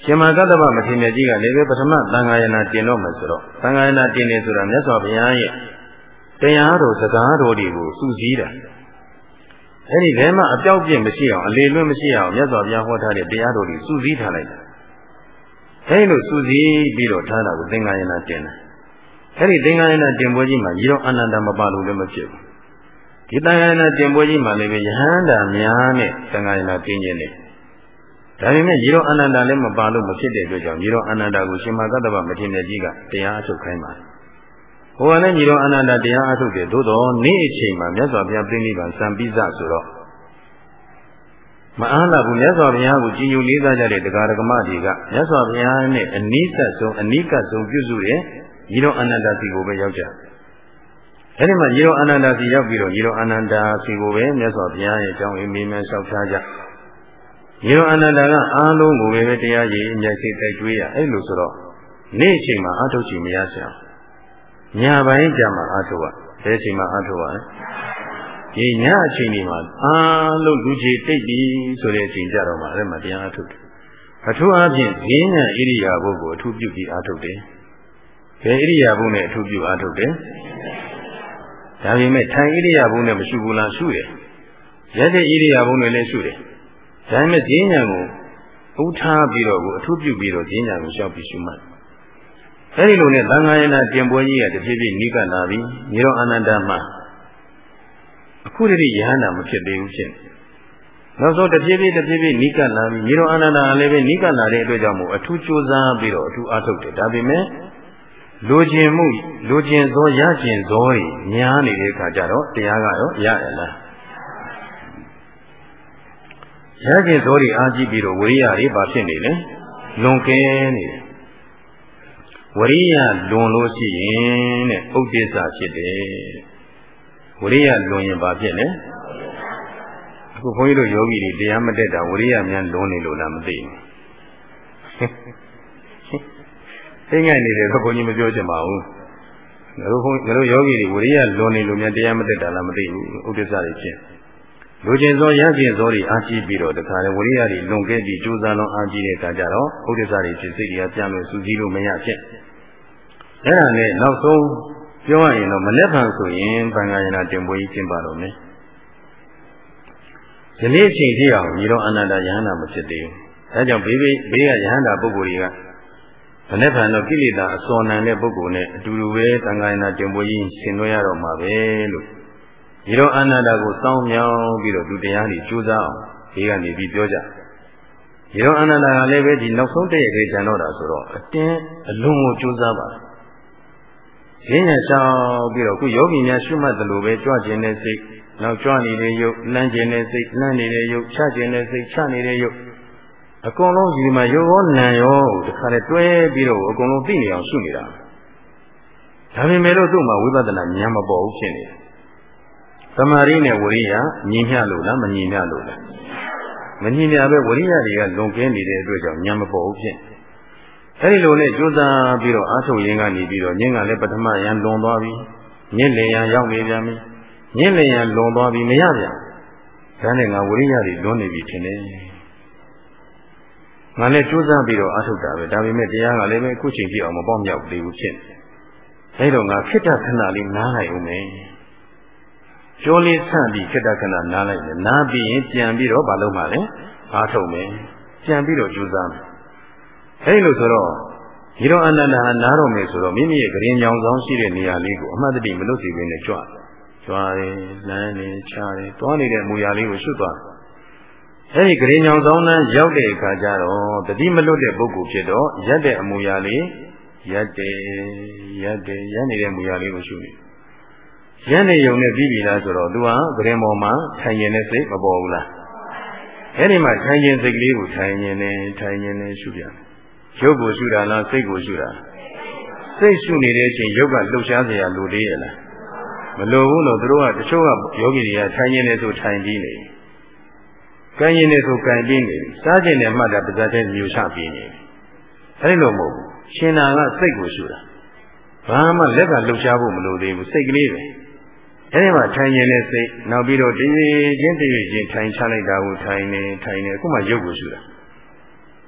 ရှင်မကတ္တဗမထေရကြီးကလည်းပဲပထမသံဃာယနာတင်တော့မယ်ဆိုတော့သံဃာယနာတင်နေဆိုတာမြတ်စွာဘုရားရဲ့တရားတော်စကားတော်တွေကိုစူးစီးတာ အဲ့ဒီထဲမှာအပြောက်ပြင့်မရှိအောင်အလေလွတ်မရှိအောင်မြတ်စွာဘုရားဟောထားတဲ့တရားတော်တွေစူးစီးထားလိုက်တာအဲ့လိုစူးစီးပြီးတော့ထားတာကိုသင်္ဃာယနာတင်တယ်အဲ့ဒီသင်္ဃာယနာတင်ပွဲကြီးမှာရေတော်အနန္တမပါလို့လည်းမဖြစ်ဘူးဒီသံဃာယနာတင်ပွဲကြီးမှာလည်းပဲယဟန္တာများနဲ့သံဃာယနာတင်ခြင်းနဲ့ဒါပေမဲ့ရေတော်အနန္တလည်းမပါလို့မဖြစ်တဲ့အတွက်ကြောင့်ရေတော်အနန္တကိုရှင်မကတ္တဗမထေရကြီးကတရားအထုတ်ခိုင်းပါတယ် ဟိုကလည်းညီတော်အနန္တတရားအထုတ်တယ်သို့တော်နေ့အချိန်မှာမြတ်စွာဘုရားပြိဋိဘံစံပိစဆိုတော့မအားလာဘူးမြတ်စွာဘုရားကိုကြည်ညိုလေးစားကြတဲ့တရားဓမ္မတွေကမြတ်စွာဘုရားနဲ့အနိစ္စဆုံးအနိကဆုံးပြုစုတဲ့ညီတော်အနန္တစီကိုပဲရောက်ကြ။အဲဒီမှာညီတော်အနန္တစီရောက်ပြီးတော့ညီတော်အနန္တစီကိုပဲမြတ်စွာဘုရားရဲ့အကြောင်းအမေးမြန်လျှောက်ထားကြ။ညီတော်အနန္တကအားလုံးကိုပဲတရားရည်အမျက်စိတိုက်တွေးရအဲ့လိုဆိုတော့နေ့အချိန်မှာအထုတ်ချင်မရစရာ။ ညာပိုင်းကြမှာအာထုဝဘယ်ချိန်မှာအာထုဝလဲဒီညအချိန်ဒီမှာအားလုံးလူကြီးတိတ်ပြီဆိုတဲ့အချိန်ကြတော့မှအဲ့မှာတရားအာထုတယ်အထူးအားဖြင့်ဈဉ္ညာဣရိယာပုကိုအထူးပြုပြီးအာထုတယ်ဘယ်ဣရိယာပုနဲ့အထူးပြုအာထုတယ်ဒါပေမဲ့ထိုင်ဣရိယာပုနဲ့မရှုဘူးလားရှုတယ်ရက်တဲ့ဣရိယာပုနဲ့လည်းရှုတယ်ဒါပေမဲ့ဈဉ္ညာကိုဥထားပြီးတော့ကိုအထူးပြုပြီးတော့ဈဉ္ညာကိုရှောက်ပြီးရှုမှတ် အဲဒီလိုနဲ့သံဃာယနာတင်ပွဲကြီးကတဖြည်းဖြည်းနိကလာပြီမြေတော်အာနန္ဒမှာအခုတည်းရဟန္တာမဖြစ်သေးဘူးဖြစ်နောက်ဆုံးတဖြည်းဖြည်းတဖြည်းဖြည်းနိကလာပြီမြေတော်အာနန္ဒာလည်းပဲနိကလာတဲ့အတွက်ကြောင့်မို့အထူးကြိုးစားပြီးတော့အထူးအားထုတ်တယ်ဒါပေမဲ့လိုချင်မှုလိုချင်သောရကျင်သောတွေများနေတဲ့အခါကျတော့တရားကရောရရလားရကျင်သောတွေအားကြီးပြီးတော့ဝိရိယတွေဘာဖြစ်နေလဲလွန်ကဲနေတယ် ဝရိယလွန်လို့ရှိရင်တဲ့ဥဒိစ္စဖြစ်တယ်ဝရိယလွန်ရင်ဘာဖြစ်လဲအခုဘုန်းကြီးတို့ယောဂီတွေတရားမတက်တာဝရိယများလွန်နေလို့လားမသိဘူးသိငိုက်နေတယ်တော့ဘုန်းကြီးမပြောချင်ပါဘူးငါတို့ဘုန်းငါတို့ယောဂီတွေဝရိယလွန်နေလို့များတရားမတက်တာလားမသိဘူးဥဒိစ္စတွေဖြစ် လူကျင်စောရကျင်စောတွေအားကြီးပြီးတော့တခါလေဝရိယတွေလွန်ခဲ့ပြီးကြိုးစားလုံးအားကြီးတဲ့အခါကျတော့ဥဒိစ္စတွေဖြစ်စိတ်တွေကပြန်လို့စူးစီးလို့မရဖြစ်အဲ့ဒါနဲ့နောက်ဆုံးပြောရရင်တော့မနေ့ကဆိုရင်ဘင်္ဂါယနာတင်ပွဲကြီးကျင်းပတော့မယ်ဒီနေ့အချိန်ထိအောင်ညီတော်အနန္တယဟန္တာမဖြစ်သေးဘူးအဲကြောင့်ဘေးဘေးဘေးကယဟန္တာပုဂ္ဂိုလ်တွေကမနေ့ကတော့ကိလေသာအစောနံတဲ့ပုဂ္ဂိုလ်နဲ့အတူတူပဲသံဃာယနာတင်ပွဲကြီးဆင်နွှဲရတော့မှာပဲလို့ ညီတော်အနန္တကိုစောင်းမြောင်းပြီးတော့လူတရားတွေကြိုးစားအောင်ဘေးကနေပြီးပြောကြညီတော်အနန္တကလည်းပဲဒီနောက်ဆုံးတည့်ရခဲ့ကြတော့တာဆိုတော့အတင်းအလုံးကိုကြိုးစားပါရင်းရရှောင်ပြီးတော့ခုယောဂီများရှုမှတ်တယ်လို့ပဲကြွကျင်တဲ့စိတ်နောက်ကြွနေတဲ့ယုတ်လမ်းကျင်တဲ့စိတ်လမ်းနေတဲ့ယုတ်ချကျင်တဲ့စိတ်ချနေတဲ့ယုတ်အကုန်လုံးဒီမှာယောဂနံရောတခါလေတွဲပြီးတော့အကုန်လုံးသိနေအောင်ရှုနေတာဒါပေမဲ့လို့သူ့မှာဝိပဿနာဉာဏ်မပေါ်ဘူးဖြစ်နေတယ် သမာဓိနဲ့ဝိရိယညီမျှလို့လားမညီမျှလို့လားမညီမျှပဲဝိရိယတွေကလွန်ကင်းနေတဲ့အတွက်ကြောင့်ဉာဏ်မပေါ်ဘူးဖြစ်အဲဒီလိုနဲ့ကြိုးစားပြီးတော့အားထုတ်ရင်းကနေပြီးတော့ညင်းကလည်းပထမရန်လွန်သွားပြီညင်းလင်ရန်ရောက်နေပြန်ပြီညင်းလင်ရန်လွန်သွားပြီမရပြန်ဒါနဲ့ငါဝိရိယတွေလွန်နေပြီထင်တယ်ငါလည်းကြိုးစားပြီးတော့အားထုတ်တာပဲဒါပေမဲ့တရားကလည်းပဲအခုချိန်ကြည့်အောင်မပေါက်မြောက်သေးဘူးဖြစ်အဲဒါငါခိတ္တခဏလေးနားလိုက်ဦးမယ် ကြောလေးဆန့်ပြီးခိတ္တခဏနားလိုက်မယ်နားပြီးရင်ပြန်ပြီးတော့မလုပ်မှလဲအားထုတ်မယ်ပြန်ပြီးတော့ကြိုးစားမယ်အဲဒီလိုဆိုတော့ဒီတော့အနန္တဟာနားတော်မယ်ဆိုတော့မိမိရဲ့ဂရင်ညောင်ဆောင်ရှိတဲ့နေရာလေးကိုအမှတ်တတိမလွတ်စေဘဲနဲ့ကြွကြွတယ်လမ်းနေချတယ်တွားနေတဲ့မူရာလေးကိုရှုသွားအဲဒီဂရင်ညောင်ဆောင်นั้นရောက်တဲ့အခါကျတော့တတိမလွတ်တဲ့ပုဂ္ဂိုလ်ဖြစ်တော့ရက်တဲ့အမူအရာလေးရက်တယ်ရက်တယ်ရက်နေတဲ့မူအရာလေးကိုရှုနေရ က်နေုံနဲ့ပြီးပြီလားဆိုတော့သူဟာဂရင်ပေါ်မှာထိုင်ရင်တဲ့စိတ်မပေါ်ဘူးလားအဲ့ဒီမှာထိုင်ရင်စိတ်ကလေးကိုထိုင်ရင်နဲ့ထိုင်ရင်နဲ့ရှုပြန်ရုပ်ကိုရှုတာလားစိတ်ကိုရှုတာစိတ်ရှုနေတဲ့အချိန်ရုပ်ကလှုပ်ရှားစရာလိုသေးရဲ့လားမလိုဘူးလို့သူတို့ကတချို့ကယောဂီတွေကထိုင်နေတယ်ဆိုထိုင်ပြီးနေကံရင်နေဆိုကံပြီးနေစားခြင်းနဲ့မှတ်တာပါဇက်တဲ့မျိုးချပြီးနေအဲဒီလိုမဟုတ်ဘူးရှင်နာကစိတ်ကိုရှုတာဘာမှလက်ကလှုပ်ရှားဖို့မလိုသေးဘူးစိတ်ကလေးပဲ အဲဒီမှာထိုင်ရင်လည်းစိတ်နောက်ပြီးတော့တည်ချင်းတည်ချင်းထိုင်ချလိုက်တာကိုထိုင်နေထိုင်နေအခုမှရုပ်ကိုရှုတာ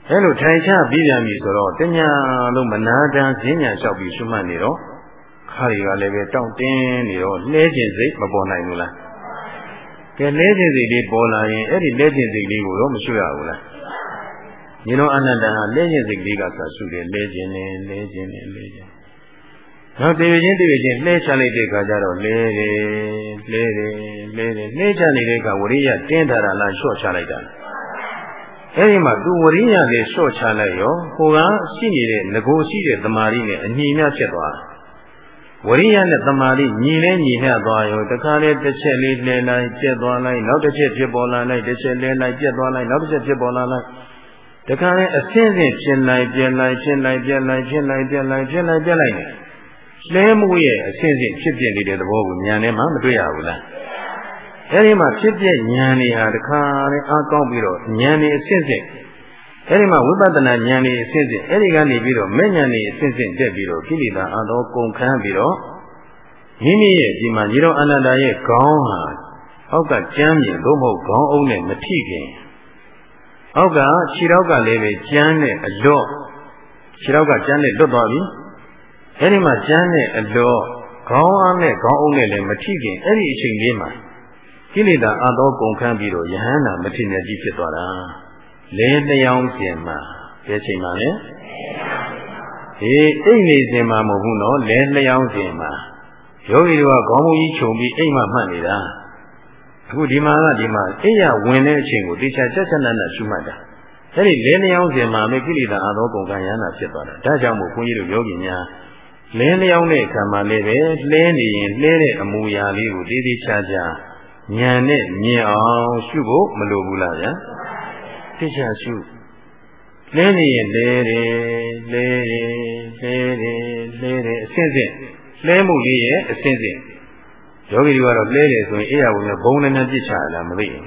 အဲလိုထိုင်ချပြီးပြန်ပြီဆိုတော့တညာလုံးမနာတမ်းဈဉ္ညာလျှောက်ပြီးရှုမှတ်နေတော့ခါတွေကလည်းပဲတောင့်တင်းနေတော့လဲခြင်းစိတ်မပေါ်နိုင်ဘူးလားကဲလဲခြင်းစိတ်လေးပေါ်လာရင်အဲ့ဒီလဲခြင်းစိတ်လေးကိုတော့မရှုရဘူးလားညီတော်အနန္တဟာလဲခြင်းစိတ်လေးကဆက်ရှုတယ်လဲခြင်းနဲ့လဲခြင်းနဲ့လဲခြင်း နောက်တည်ခြင်းတည်ခြင်းလှဲချလိုက်တဲ့အခါကျတော့လဲတယ်လဲတယ်လဲတယ်လှဲချနေတဲ့အခါဝရိယတင်းထားတာလားလျှော့ချလိုက်တာလားအဲဒီမှာသူဝရိယလေးလျှော့ချလိုက်ရောဟိုကရှိနေတဲ့ငကိုရှိတဲ့တမာရီနဲ့အညီမျှဖြစ်သွားဝရိယနဲ့တမာရီညီလဲညီမျှသွားရောတခါလေတစ်ချက်လေးလဲလိုက်ပြက်သွားလိုက်နောက်တစ်ချက်ဖြစ်ပေါ်လာလိုက်တစ်ချက်လဲလိုက်ပြက်သွားလိုက်နောက်တစ်ချက်ဖြစ်ပေါ်လာလိုက်တခါလေအစင်းစင်းဖြစ်လိုက်ပြက်လိုက်ဖြစ်လိုက်ပြက်လိုက်ဖြစ်လိုက်ပြက်လိုက်ဖြစ်လိုက်ပြက်လိုက် လဲမှုရဲ့အစင်းစင်းဖြစ်ပြနေတဲ့သဘောကိုဉာဏ်နဲ့မှမတွေ့ရဘူးလားအဲဒီမှာဖြစ်ပြဉာဏ်တွေဟာတခါလေအားကောင်းပြီးတော့ဉာဏ်တွေအစစ်စစ်အဲဒီမှာဝိပဿနာဉာဏ်တွေအစစ်စစ်အဲဒီကနေပြီးတော့မဲ့ဉာဏ်တွေအစစ်စစ်တက်ပြီးတော့ကိလေသာအသောကုန်ခန်းပြီးတော့မိမိရဲ့ဒီမှာညီတော်အနန္ဒာရဲ့ခေါင်းဟာအောက်ကကြမ်းမြင်သို့မဟုတ်ခေါင်းအုံးနဲ့မထိခင်အောက်ကခြေထောက်ကလည်းပဲကြမ်းနဲ့အလော့ခြေထောက်ကကြမ်းနဲ့လွတ်သွားပြီ အဲဒီမှာကြမ်းနဲ့အလော့ခေါင်းအားနဲ့ခေါင်းအုံးနဲ့လည်းမထိခင်အဲ့ဒီအချိန်လေးမှာကိလေသာအသောကုန်ခန်းပြီးတော့ယဟန္တာမထေရကြီးဖြစ်သွားတာလဲလျောင်းစဉ်မှာဘယ်ချိန်မှာလဲဟေးအိတ်နေစဉ်မှာမဟုတ်ဘူးနော်လဲလျောင်းစဉ်မှာယောဂီတို့ကခေါင်းမူကြီးခြုံပြီးအိတ်မှမှတ်နေတာအခုဒီမှာကဒီမှာအိတ်ရဝင်တဲ့အချိန်ကိုတေချာချက်ချက်နက်နက်ရှုမှတ်တာအဲ့ဒီလဲလျောင်းစဉ်မှာမေကိလေသာအသောကုန်ခန်းယဟန္တာဖြစ်သွားတာဒါကြောင့်မို့ခွန်ကြီးတို့ယောဂီများ လဲလျောင်းတဲ့အခါမှာလည်းပဲလှဲနေရင်လှဲတဲ့အမူအရာလေးကိုတေးသေးချာချာဉာဏ်နဲ့မြင်အောင်ရှုဖို့မလိုဘူးလားဗျာသိချာရှုလဲနေရင်လဲတယ်လဲတယ်လဲတယ်လဲတယ်အစစ်စစ်လဲမှုလေးရဲ့အစစ်စစ်ယောဂီတွေကတော့လဲတယ်ဆိုရင်အေးရဝင်ဘုံနဲ့နဲ့ပြစ်ချရလားမသိဘူး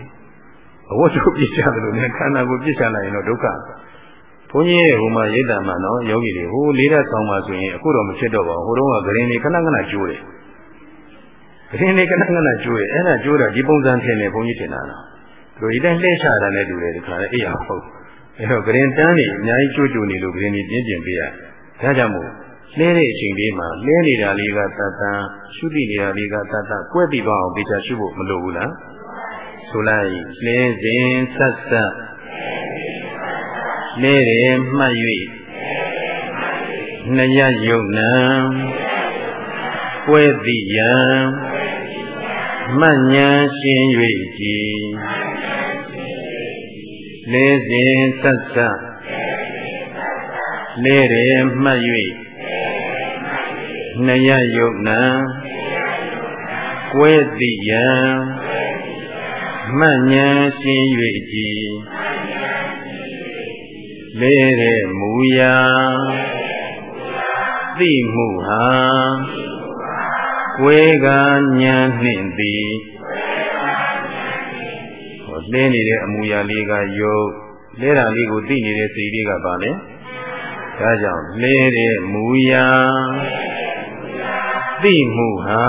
အဝတ်ချုပ်ပြစ်ချတယ်လို့နဲ့ခန္ဓာကိုပြစ်ချလိုက်ရင်တော့ဒုက္ခဘု န်းကြီးရဲ့ဟိုမှာရိတ်တံမှာနော်ယောဂီတွေဟိုလေးတဲ့ဆောင်းမှာဆိုရင်အခုတော့မဖြစ်တော့ပါဘူးဟိုတုန်းကဂရင်တွေခဏခဏကျိုးတယ်ဂရင်လေးကနကနကျိုးရဲ့အဲ့ဒါကျိုးတော့ဒီပုံစံထင်တယ်ဘုန်းကြီးထင်တာလားသူဒီတိုင်းလှည့်ချတာနဲ့တူတယ်ဒီခါလေးအေးရဟုတ်အဲ့တော့ဂရင်တန်းနေအများကြီးကျိုးကျိုးနေလို့ဂရင်ကြီးပြင်းပြင်းပေးရဒါကြောင့်မို့လဲတဲ့အချိန်လေးမှာလဲနေတာလေးကတတ်တန်ရှုတိနေတာလေးကတတ်တန်ကွဲပြီးတော့အောင်ဒေချာရှုဖို့မလိုဘူးလားဆိုလိုက်လဲစဉ်ဆက်ဆက် လဲတယ်မှတ်၍နှစ်ရယုံနံပွဲတိယံမှတ်ဉာဏ်ရှင်၍ကြည်လေးစဉ်ဆက်ဆက်လေးရမှတ်၍နှရယုတ်နံကွဲတိယံမှတ်ဉာဏ်ရှင်၍ကြည် လေးရမူရာသိမှုဟာကွဲကညာနှင့်သည်ဟောလဲနေတဲ့အမူအရာလေးကယုတ်လဲတာလေးကိုသိနေတဲ့စိတ်လေးကပါလေဒါကြောင့်လဲတဲ့မူအရာသိမှုဟာ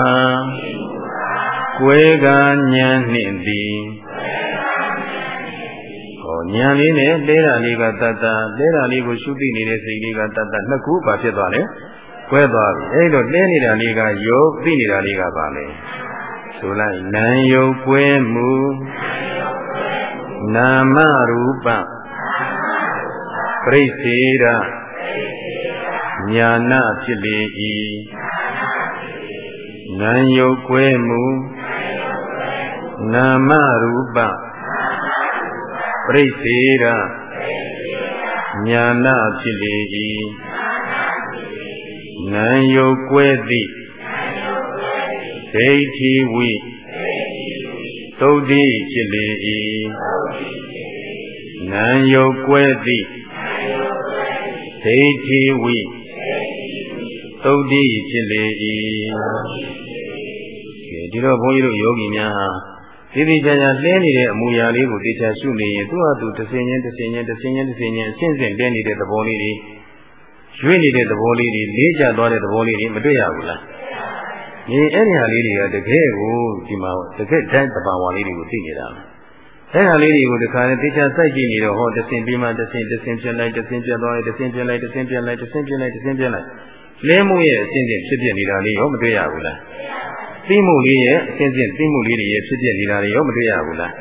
ကွဲကညာနှင့်သည် ဟောညာလေးနဲ့လဲတာလေးကတတ်တာလဲတာလေးကိုရှုသိနေတဲ့စိတ်လေးကတတ်တာနှစ်ခုပါဖြစ်သွားတယ်ကွဲသွားပြီအဲ့တော့တင်းနေတာလေးကယုတ်သိနေတာလေးကပါလေဆိုလိုက်နာယုတ်ကွဲမှုနာမရူပပရိစေရညာနာဖြစ်လေ၏နာယုတ်ကွဲမှုနာမရူပ ပရိစေရညာနာဖြစ်လေ၏နံယုတ်ကွဲသည့်ဒိဋ္ဌိဝိသုတ်တိဖြစ်လေ၏နံယုတ်ကွဲသည့်ဒဒိဋ္ဌိဝိသုတ်တိဖြစ်လေ၏ဒီတော့ဘုန်းကြီးတို့ယောဂီများဟာ ဒီဒီကြကြလဲနေတဲ့အမူအရာလေးကိုသိချာရှုနေရင်သူ့ဟာသူတစ်စင်ချင်းတစ်စင်ချင်းတစ်စင်ချင်းတစ်စင်ချင်းအစဉ်စဉ်လဲနေတဲ့သဘောလေးတွေရွေ့နေတဲ့သဘောလေးတွေလေးကျသွားတဲ့သဘောလေးတွေမတွေ့ရဘူးလားဒီအဲ့ဒီဟာလေးတွေကတကယ်ကိုဒီမှာတကယ်တိုင်းတဘာဝလေးတွေကိုသိနေတာအဲ့ဟာလေးတွေကိုဒီခါနဲ့သိချာစိုက်ကြည့်နေတော့ဟောတစင်ပြီးမှတစင်တစင်ပြလိုက်တစင်ပြသွားလိုက်တစင်ပြလိုက်တစင်ပြလိုက်တစင်ပြလိုက်တစင်ပြလိုက်လဲမှုရဲ့အစဉ်စဉ်ဖြစ်ပြနေတာလေးရောမတွေ့ရဘူးလား သိမှုလေးရဲ့အစဉ်စဉ်သိမှုလေးတွေရဲ့ဖြစ်ပြနေတာတွေရောမတွေ့ရဘူးလား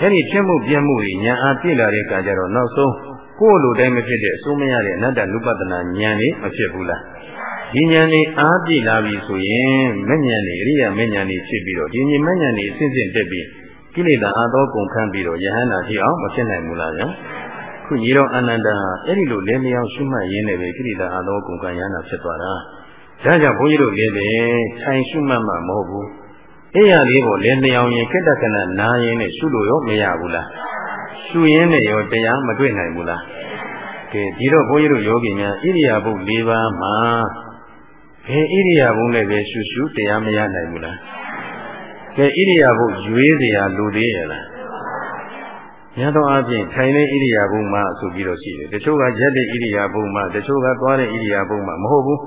အဲ့ဒီဖြစ်မှုပြည့်မှုတွေညာအားပြည့်လာတဲ့အခါကျတော့နောက်ဆုံးကိုယ်လိုတိုင်းမဖြစ်တဲ့အစိုးမရတဲ့အနတ္တနုပဒနာဉာဏ်လေးမဖြစ်ဘူးလားဒီဉာဏ်လေးအားပြည့်လာပြီဆိုရင်မဉဏ်လေးအရိယာမဉဏ်လေးဖြစ်ပြီးတော့ဒီဉာဏ်မဉဏ်လေးအစဉ်စဉ်တက်ပြီးကိလေသာအာသောကုန်ခန်းပြီးတော့ယဟန္တာဖြစ်အောင်မဖြစ်နိုင်ဘူးလားဗျာခုညီတော်အနန္တဟာအဲ့ဒီလိုလဲလျောင်းရှုမှတ်ရင်းနဲ့ပဲကိလေသာအာသောကုန်ခန်းယဟန္တာဖြစ်သွားတာ ဒါကြောင့်ဘုန်းကြီးတို့လည်းပဲထိုင်ရှုမှတ်မှမဟုတ်ဘူးအိယာလေးပေါ်လည်းလျောင်ရင်ကက်တကနာနာရင်နဲ့ရှုလို့ရောမရဘူးလားရှုရင်းနဲ့ရောတရားမတွေ့နိုင်ဘူးလားကဲဒီတော့ဘုန်းကြီးတို့ယောဂီများဣရိယာပုတ်၄ပါးမှာဘယ်ဣရိယာပုတ်နဲ့ပဲရှုရှုတရားမရနိုင်ဘူးလားကဲဣရိယာပုတ်ရွေးစရာလိုသေးရလားများသောအားဖြင့်ထိုင်တဲ့ဣရိယာပုတ်မှာဆိုပြီးတော့ရှိတယ်တချို့ကရက်တဲ့ဣရိယာပုတ်မှာတချို့ကသွားတဲ့ဣရိယာပုတ်မှာမဟုတ်ဘူး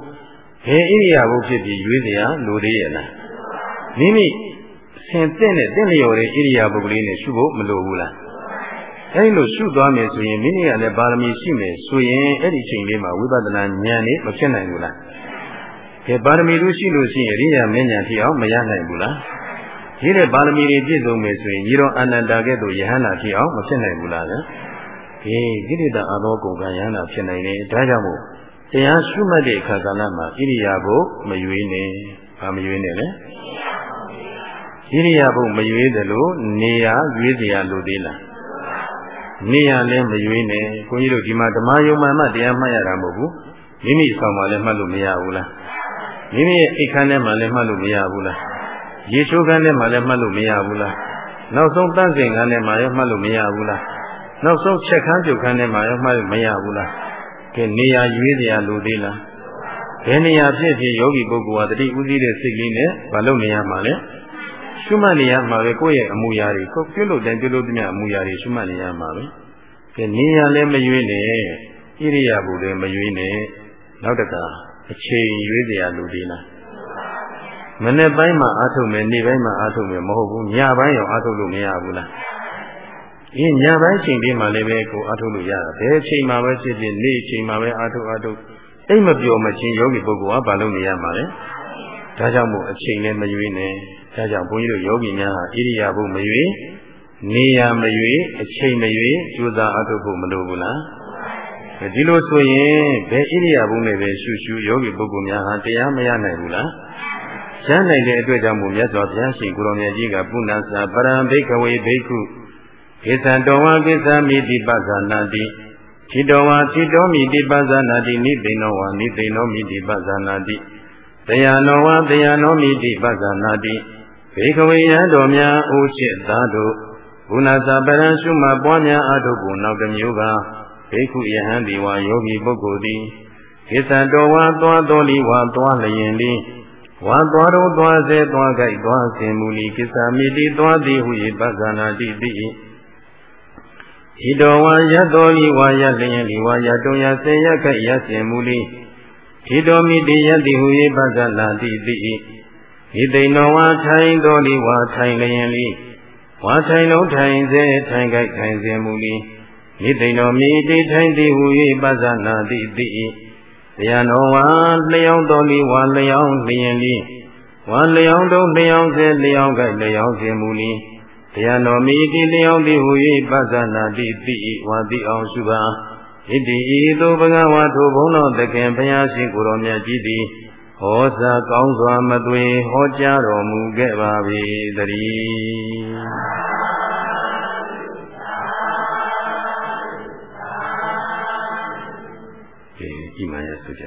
ဘယ်ဣရိယာပုဖြစ်ပြီးရွေးစရာလိုသေးရဲ့လားမိမိဆင်တဲ့နဲ့တင့်လျော်တဲ့ဣရိယာပုကလေးနဲ့ရှုဖို့မလိုဘူးလားအဲဒီလိုရှုသွားမယ်ဆိုရင်မိမိကလည်းပါရမီရှိမယ်ဆိုရင်အဲ့ဒီချိန်လေးမှာဝိပဿနာဉာဏ်နဲ့မဖြစ်နိုင်ဘူးလားကဲပါရမီတို့ရှိလို့ရှိရင်အရိယာမဉဏ်ဖြစ်အောင်မရနိုင်ဘူးလားဒီတဲ့ပါရမီတွေပြည့်စုံမယ်ဆိုရင်ညီတော်အနန္တာကဲ့သို့ယဟန္တာဖြစ်အောင်မဖြစ်နိုင်ဘူးလားလဲဒီကိဋ္တအာသောကုန်ကယဟန္တာဖြစ်နိုင်တယ်ဒါကြောင့်မို့ တရားရှုမှတ်တဲ့အခါကဏ္ဍမှာဣရိယာပုမရွေးနဲ့ဘာမရွေးနဲ့လဲဣရိယာပုမရွေးတယ်လို့နေရာရွေးစရာလိုသေးလားနေရာလည်းမရွေးနဲ့ခွန်ကြီးတို့ဒီမှာဓမ္မယုံမှန်မှတရားမှတ်ရတာမဟုတ်ဘူးမိမိဆောင်မှလည်းမှတ်လို့မရဘူးလားမိမိရဲ့အိတ်ခမ်းထဲမှာလည်းမှတ်လို့မရဘူးလားရေချိုးခမ်းထဲမှာလည်းမှတ်လို့မရဘူးလားနောက်ဆုံးတန့်စင်ခမ်းထဲမှာရောမှတ်လို့မရဘူးလားနောက်ဆုံးချက်ခမ်းပြုတ်ခမ်းထဲမှာရောမှတ်လို့မရဘူးလား ကဲနေရာရွေးစရာလိုသေးလားဘယ်နေရာဖြစ်ဖြစ်ယောဂီပုဂ္ဂိုလ်ဟာတတိဥသိတဲ့စိတ်လေးနဲ့မလုပ်နေရမှာလဲရှုမှတ်နေရမှာပဲကိုယ့်ရဲ့အမူအရာတွေကိုပြုလို့တိုင်းပြုလို့တည်းအမူအရာတွေရှုမှတ်နေရမှာပဲကဲနေရလည်းမရွေးနဲ့ဣရိယာပုလည်းမရွေးနဲ့နောက်တကအချိန်ရွေးစရာလူသေးလားမနေ့ပိုင်းမှာအားထုတ်မယ်နေ့ပိုင်းမှာအားထုတ်မယ်မဟုတ်ဘူးညပိုင်းရောအားထုတ်လို့မရဘူးလား အင်းညပိုင်းချိန်လေးမှာလည်းပဲကိုအားထုတ်လို့ရတာဘယ်ချိန်မှာပဲဖြစ်ဖြစ်နေ့ချိန်မှာပဲအားထုတ်အားထုတ်အိမ်မပျော်မချင်းယောဂီပုဂ္ဂိုလ်ကဘာလုပ်နေရမှာလဲဒါကြောင့်မို့အချိန်လည်းမရွေးနဲ့ဒါကြောင့်ဘုန်းကြီးတို့ယောဂီများဟာဣရိယာပုမရွေနေရာမရွေအချိန်မရွေကြိုးစားအထုတ်ဖို့မလိုဘူးလားဒီလိုဆိုရင်ဘယ်ဣရိယာပုနဲ့ပဲရှုရှုယောဂီပုဂ္ဂိုလ်များဟာတရားမရနိုင်ဘူးလားရနိုင်တဲ့အတွက်ကြောင့်မို့မြတ်စွာဘုရားရှင်ကိုရောင်မြတ်ကြီးကပုဏ္ဏစာပရံဘိကဝေဘိက္ခု ကိစ္စတော်ဝါကိစ္စမိတိပဇာနာတိခိတောဝါခိတောမိတိပဇာနာတိနိသိဏောဝါနိသိဏောမိတိပဇာနာတိတယနောဝါတယနောမိတိပဇာနာတိဘေခဝေယံတော်များအိုးချစ်သားတို့ဘုနာသာပရံရှုမှပွားများအားထုတ်ဖို့နောက်တစ်မျိုးကဘေခုယဟန်ဒီဝါယောဂီပုဂ္ဂိုလ်သည်ကိစ္စတော်ဝါသွားတော်လီဝါသွားလျင်လီဝါသွားတော်သွားစေသွားကြိုက်သွားစင်မူလီကိစ္စမိတိသွားသည်ဟု၏ပဇာနာတိတိ ဤတော်ဝါရတော်လီဝါရလျင်လီဝါရတုံရစေရခိုက်ရစင်မူလီဤတော်မိတိယတိဟု၏ပဇာနာတိတိဤသိဏောဝါထိုင်တော်လီဝါထိုင်လျင်လီဝါထိုင်လုံးထိုင်စေထိုင်ကြိုက်ထိုင်စေမူလီဤသိဏောမိတိထိုင်သည်ဟူ၍ပဇာနာတိတိတရားတော်ဝါလျောင်းတော်လီဝါလျောင်းလျင်လီဝါလျောင်းတော်လျောင်းစေလျောင်းကြိုက်လျောင်းစေမူလီ တရားတော်မိတိလျောင်းသည်ဟူ၍ပဇာနာတိတိဝါတိအောင်စုပါဣတိဤသို့ဘဂဝါထိုဘုန်းတော်သခင်ဘုရားရှင်ကိုယ်တော်မြတ်ကြီးသည်ဟောစာကောင်းစွာမသွေဟောကြားတော်မူခဲ့ပါ၏တည်းဒီဣမယဆိုကြ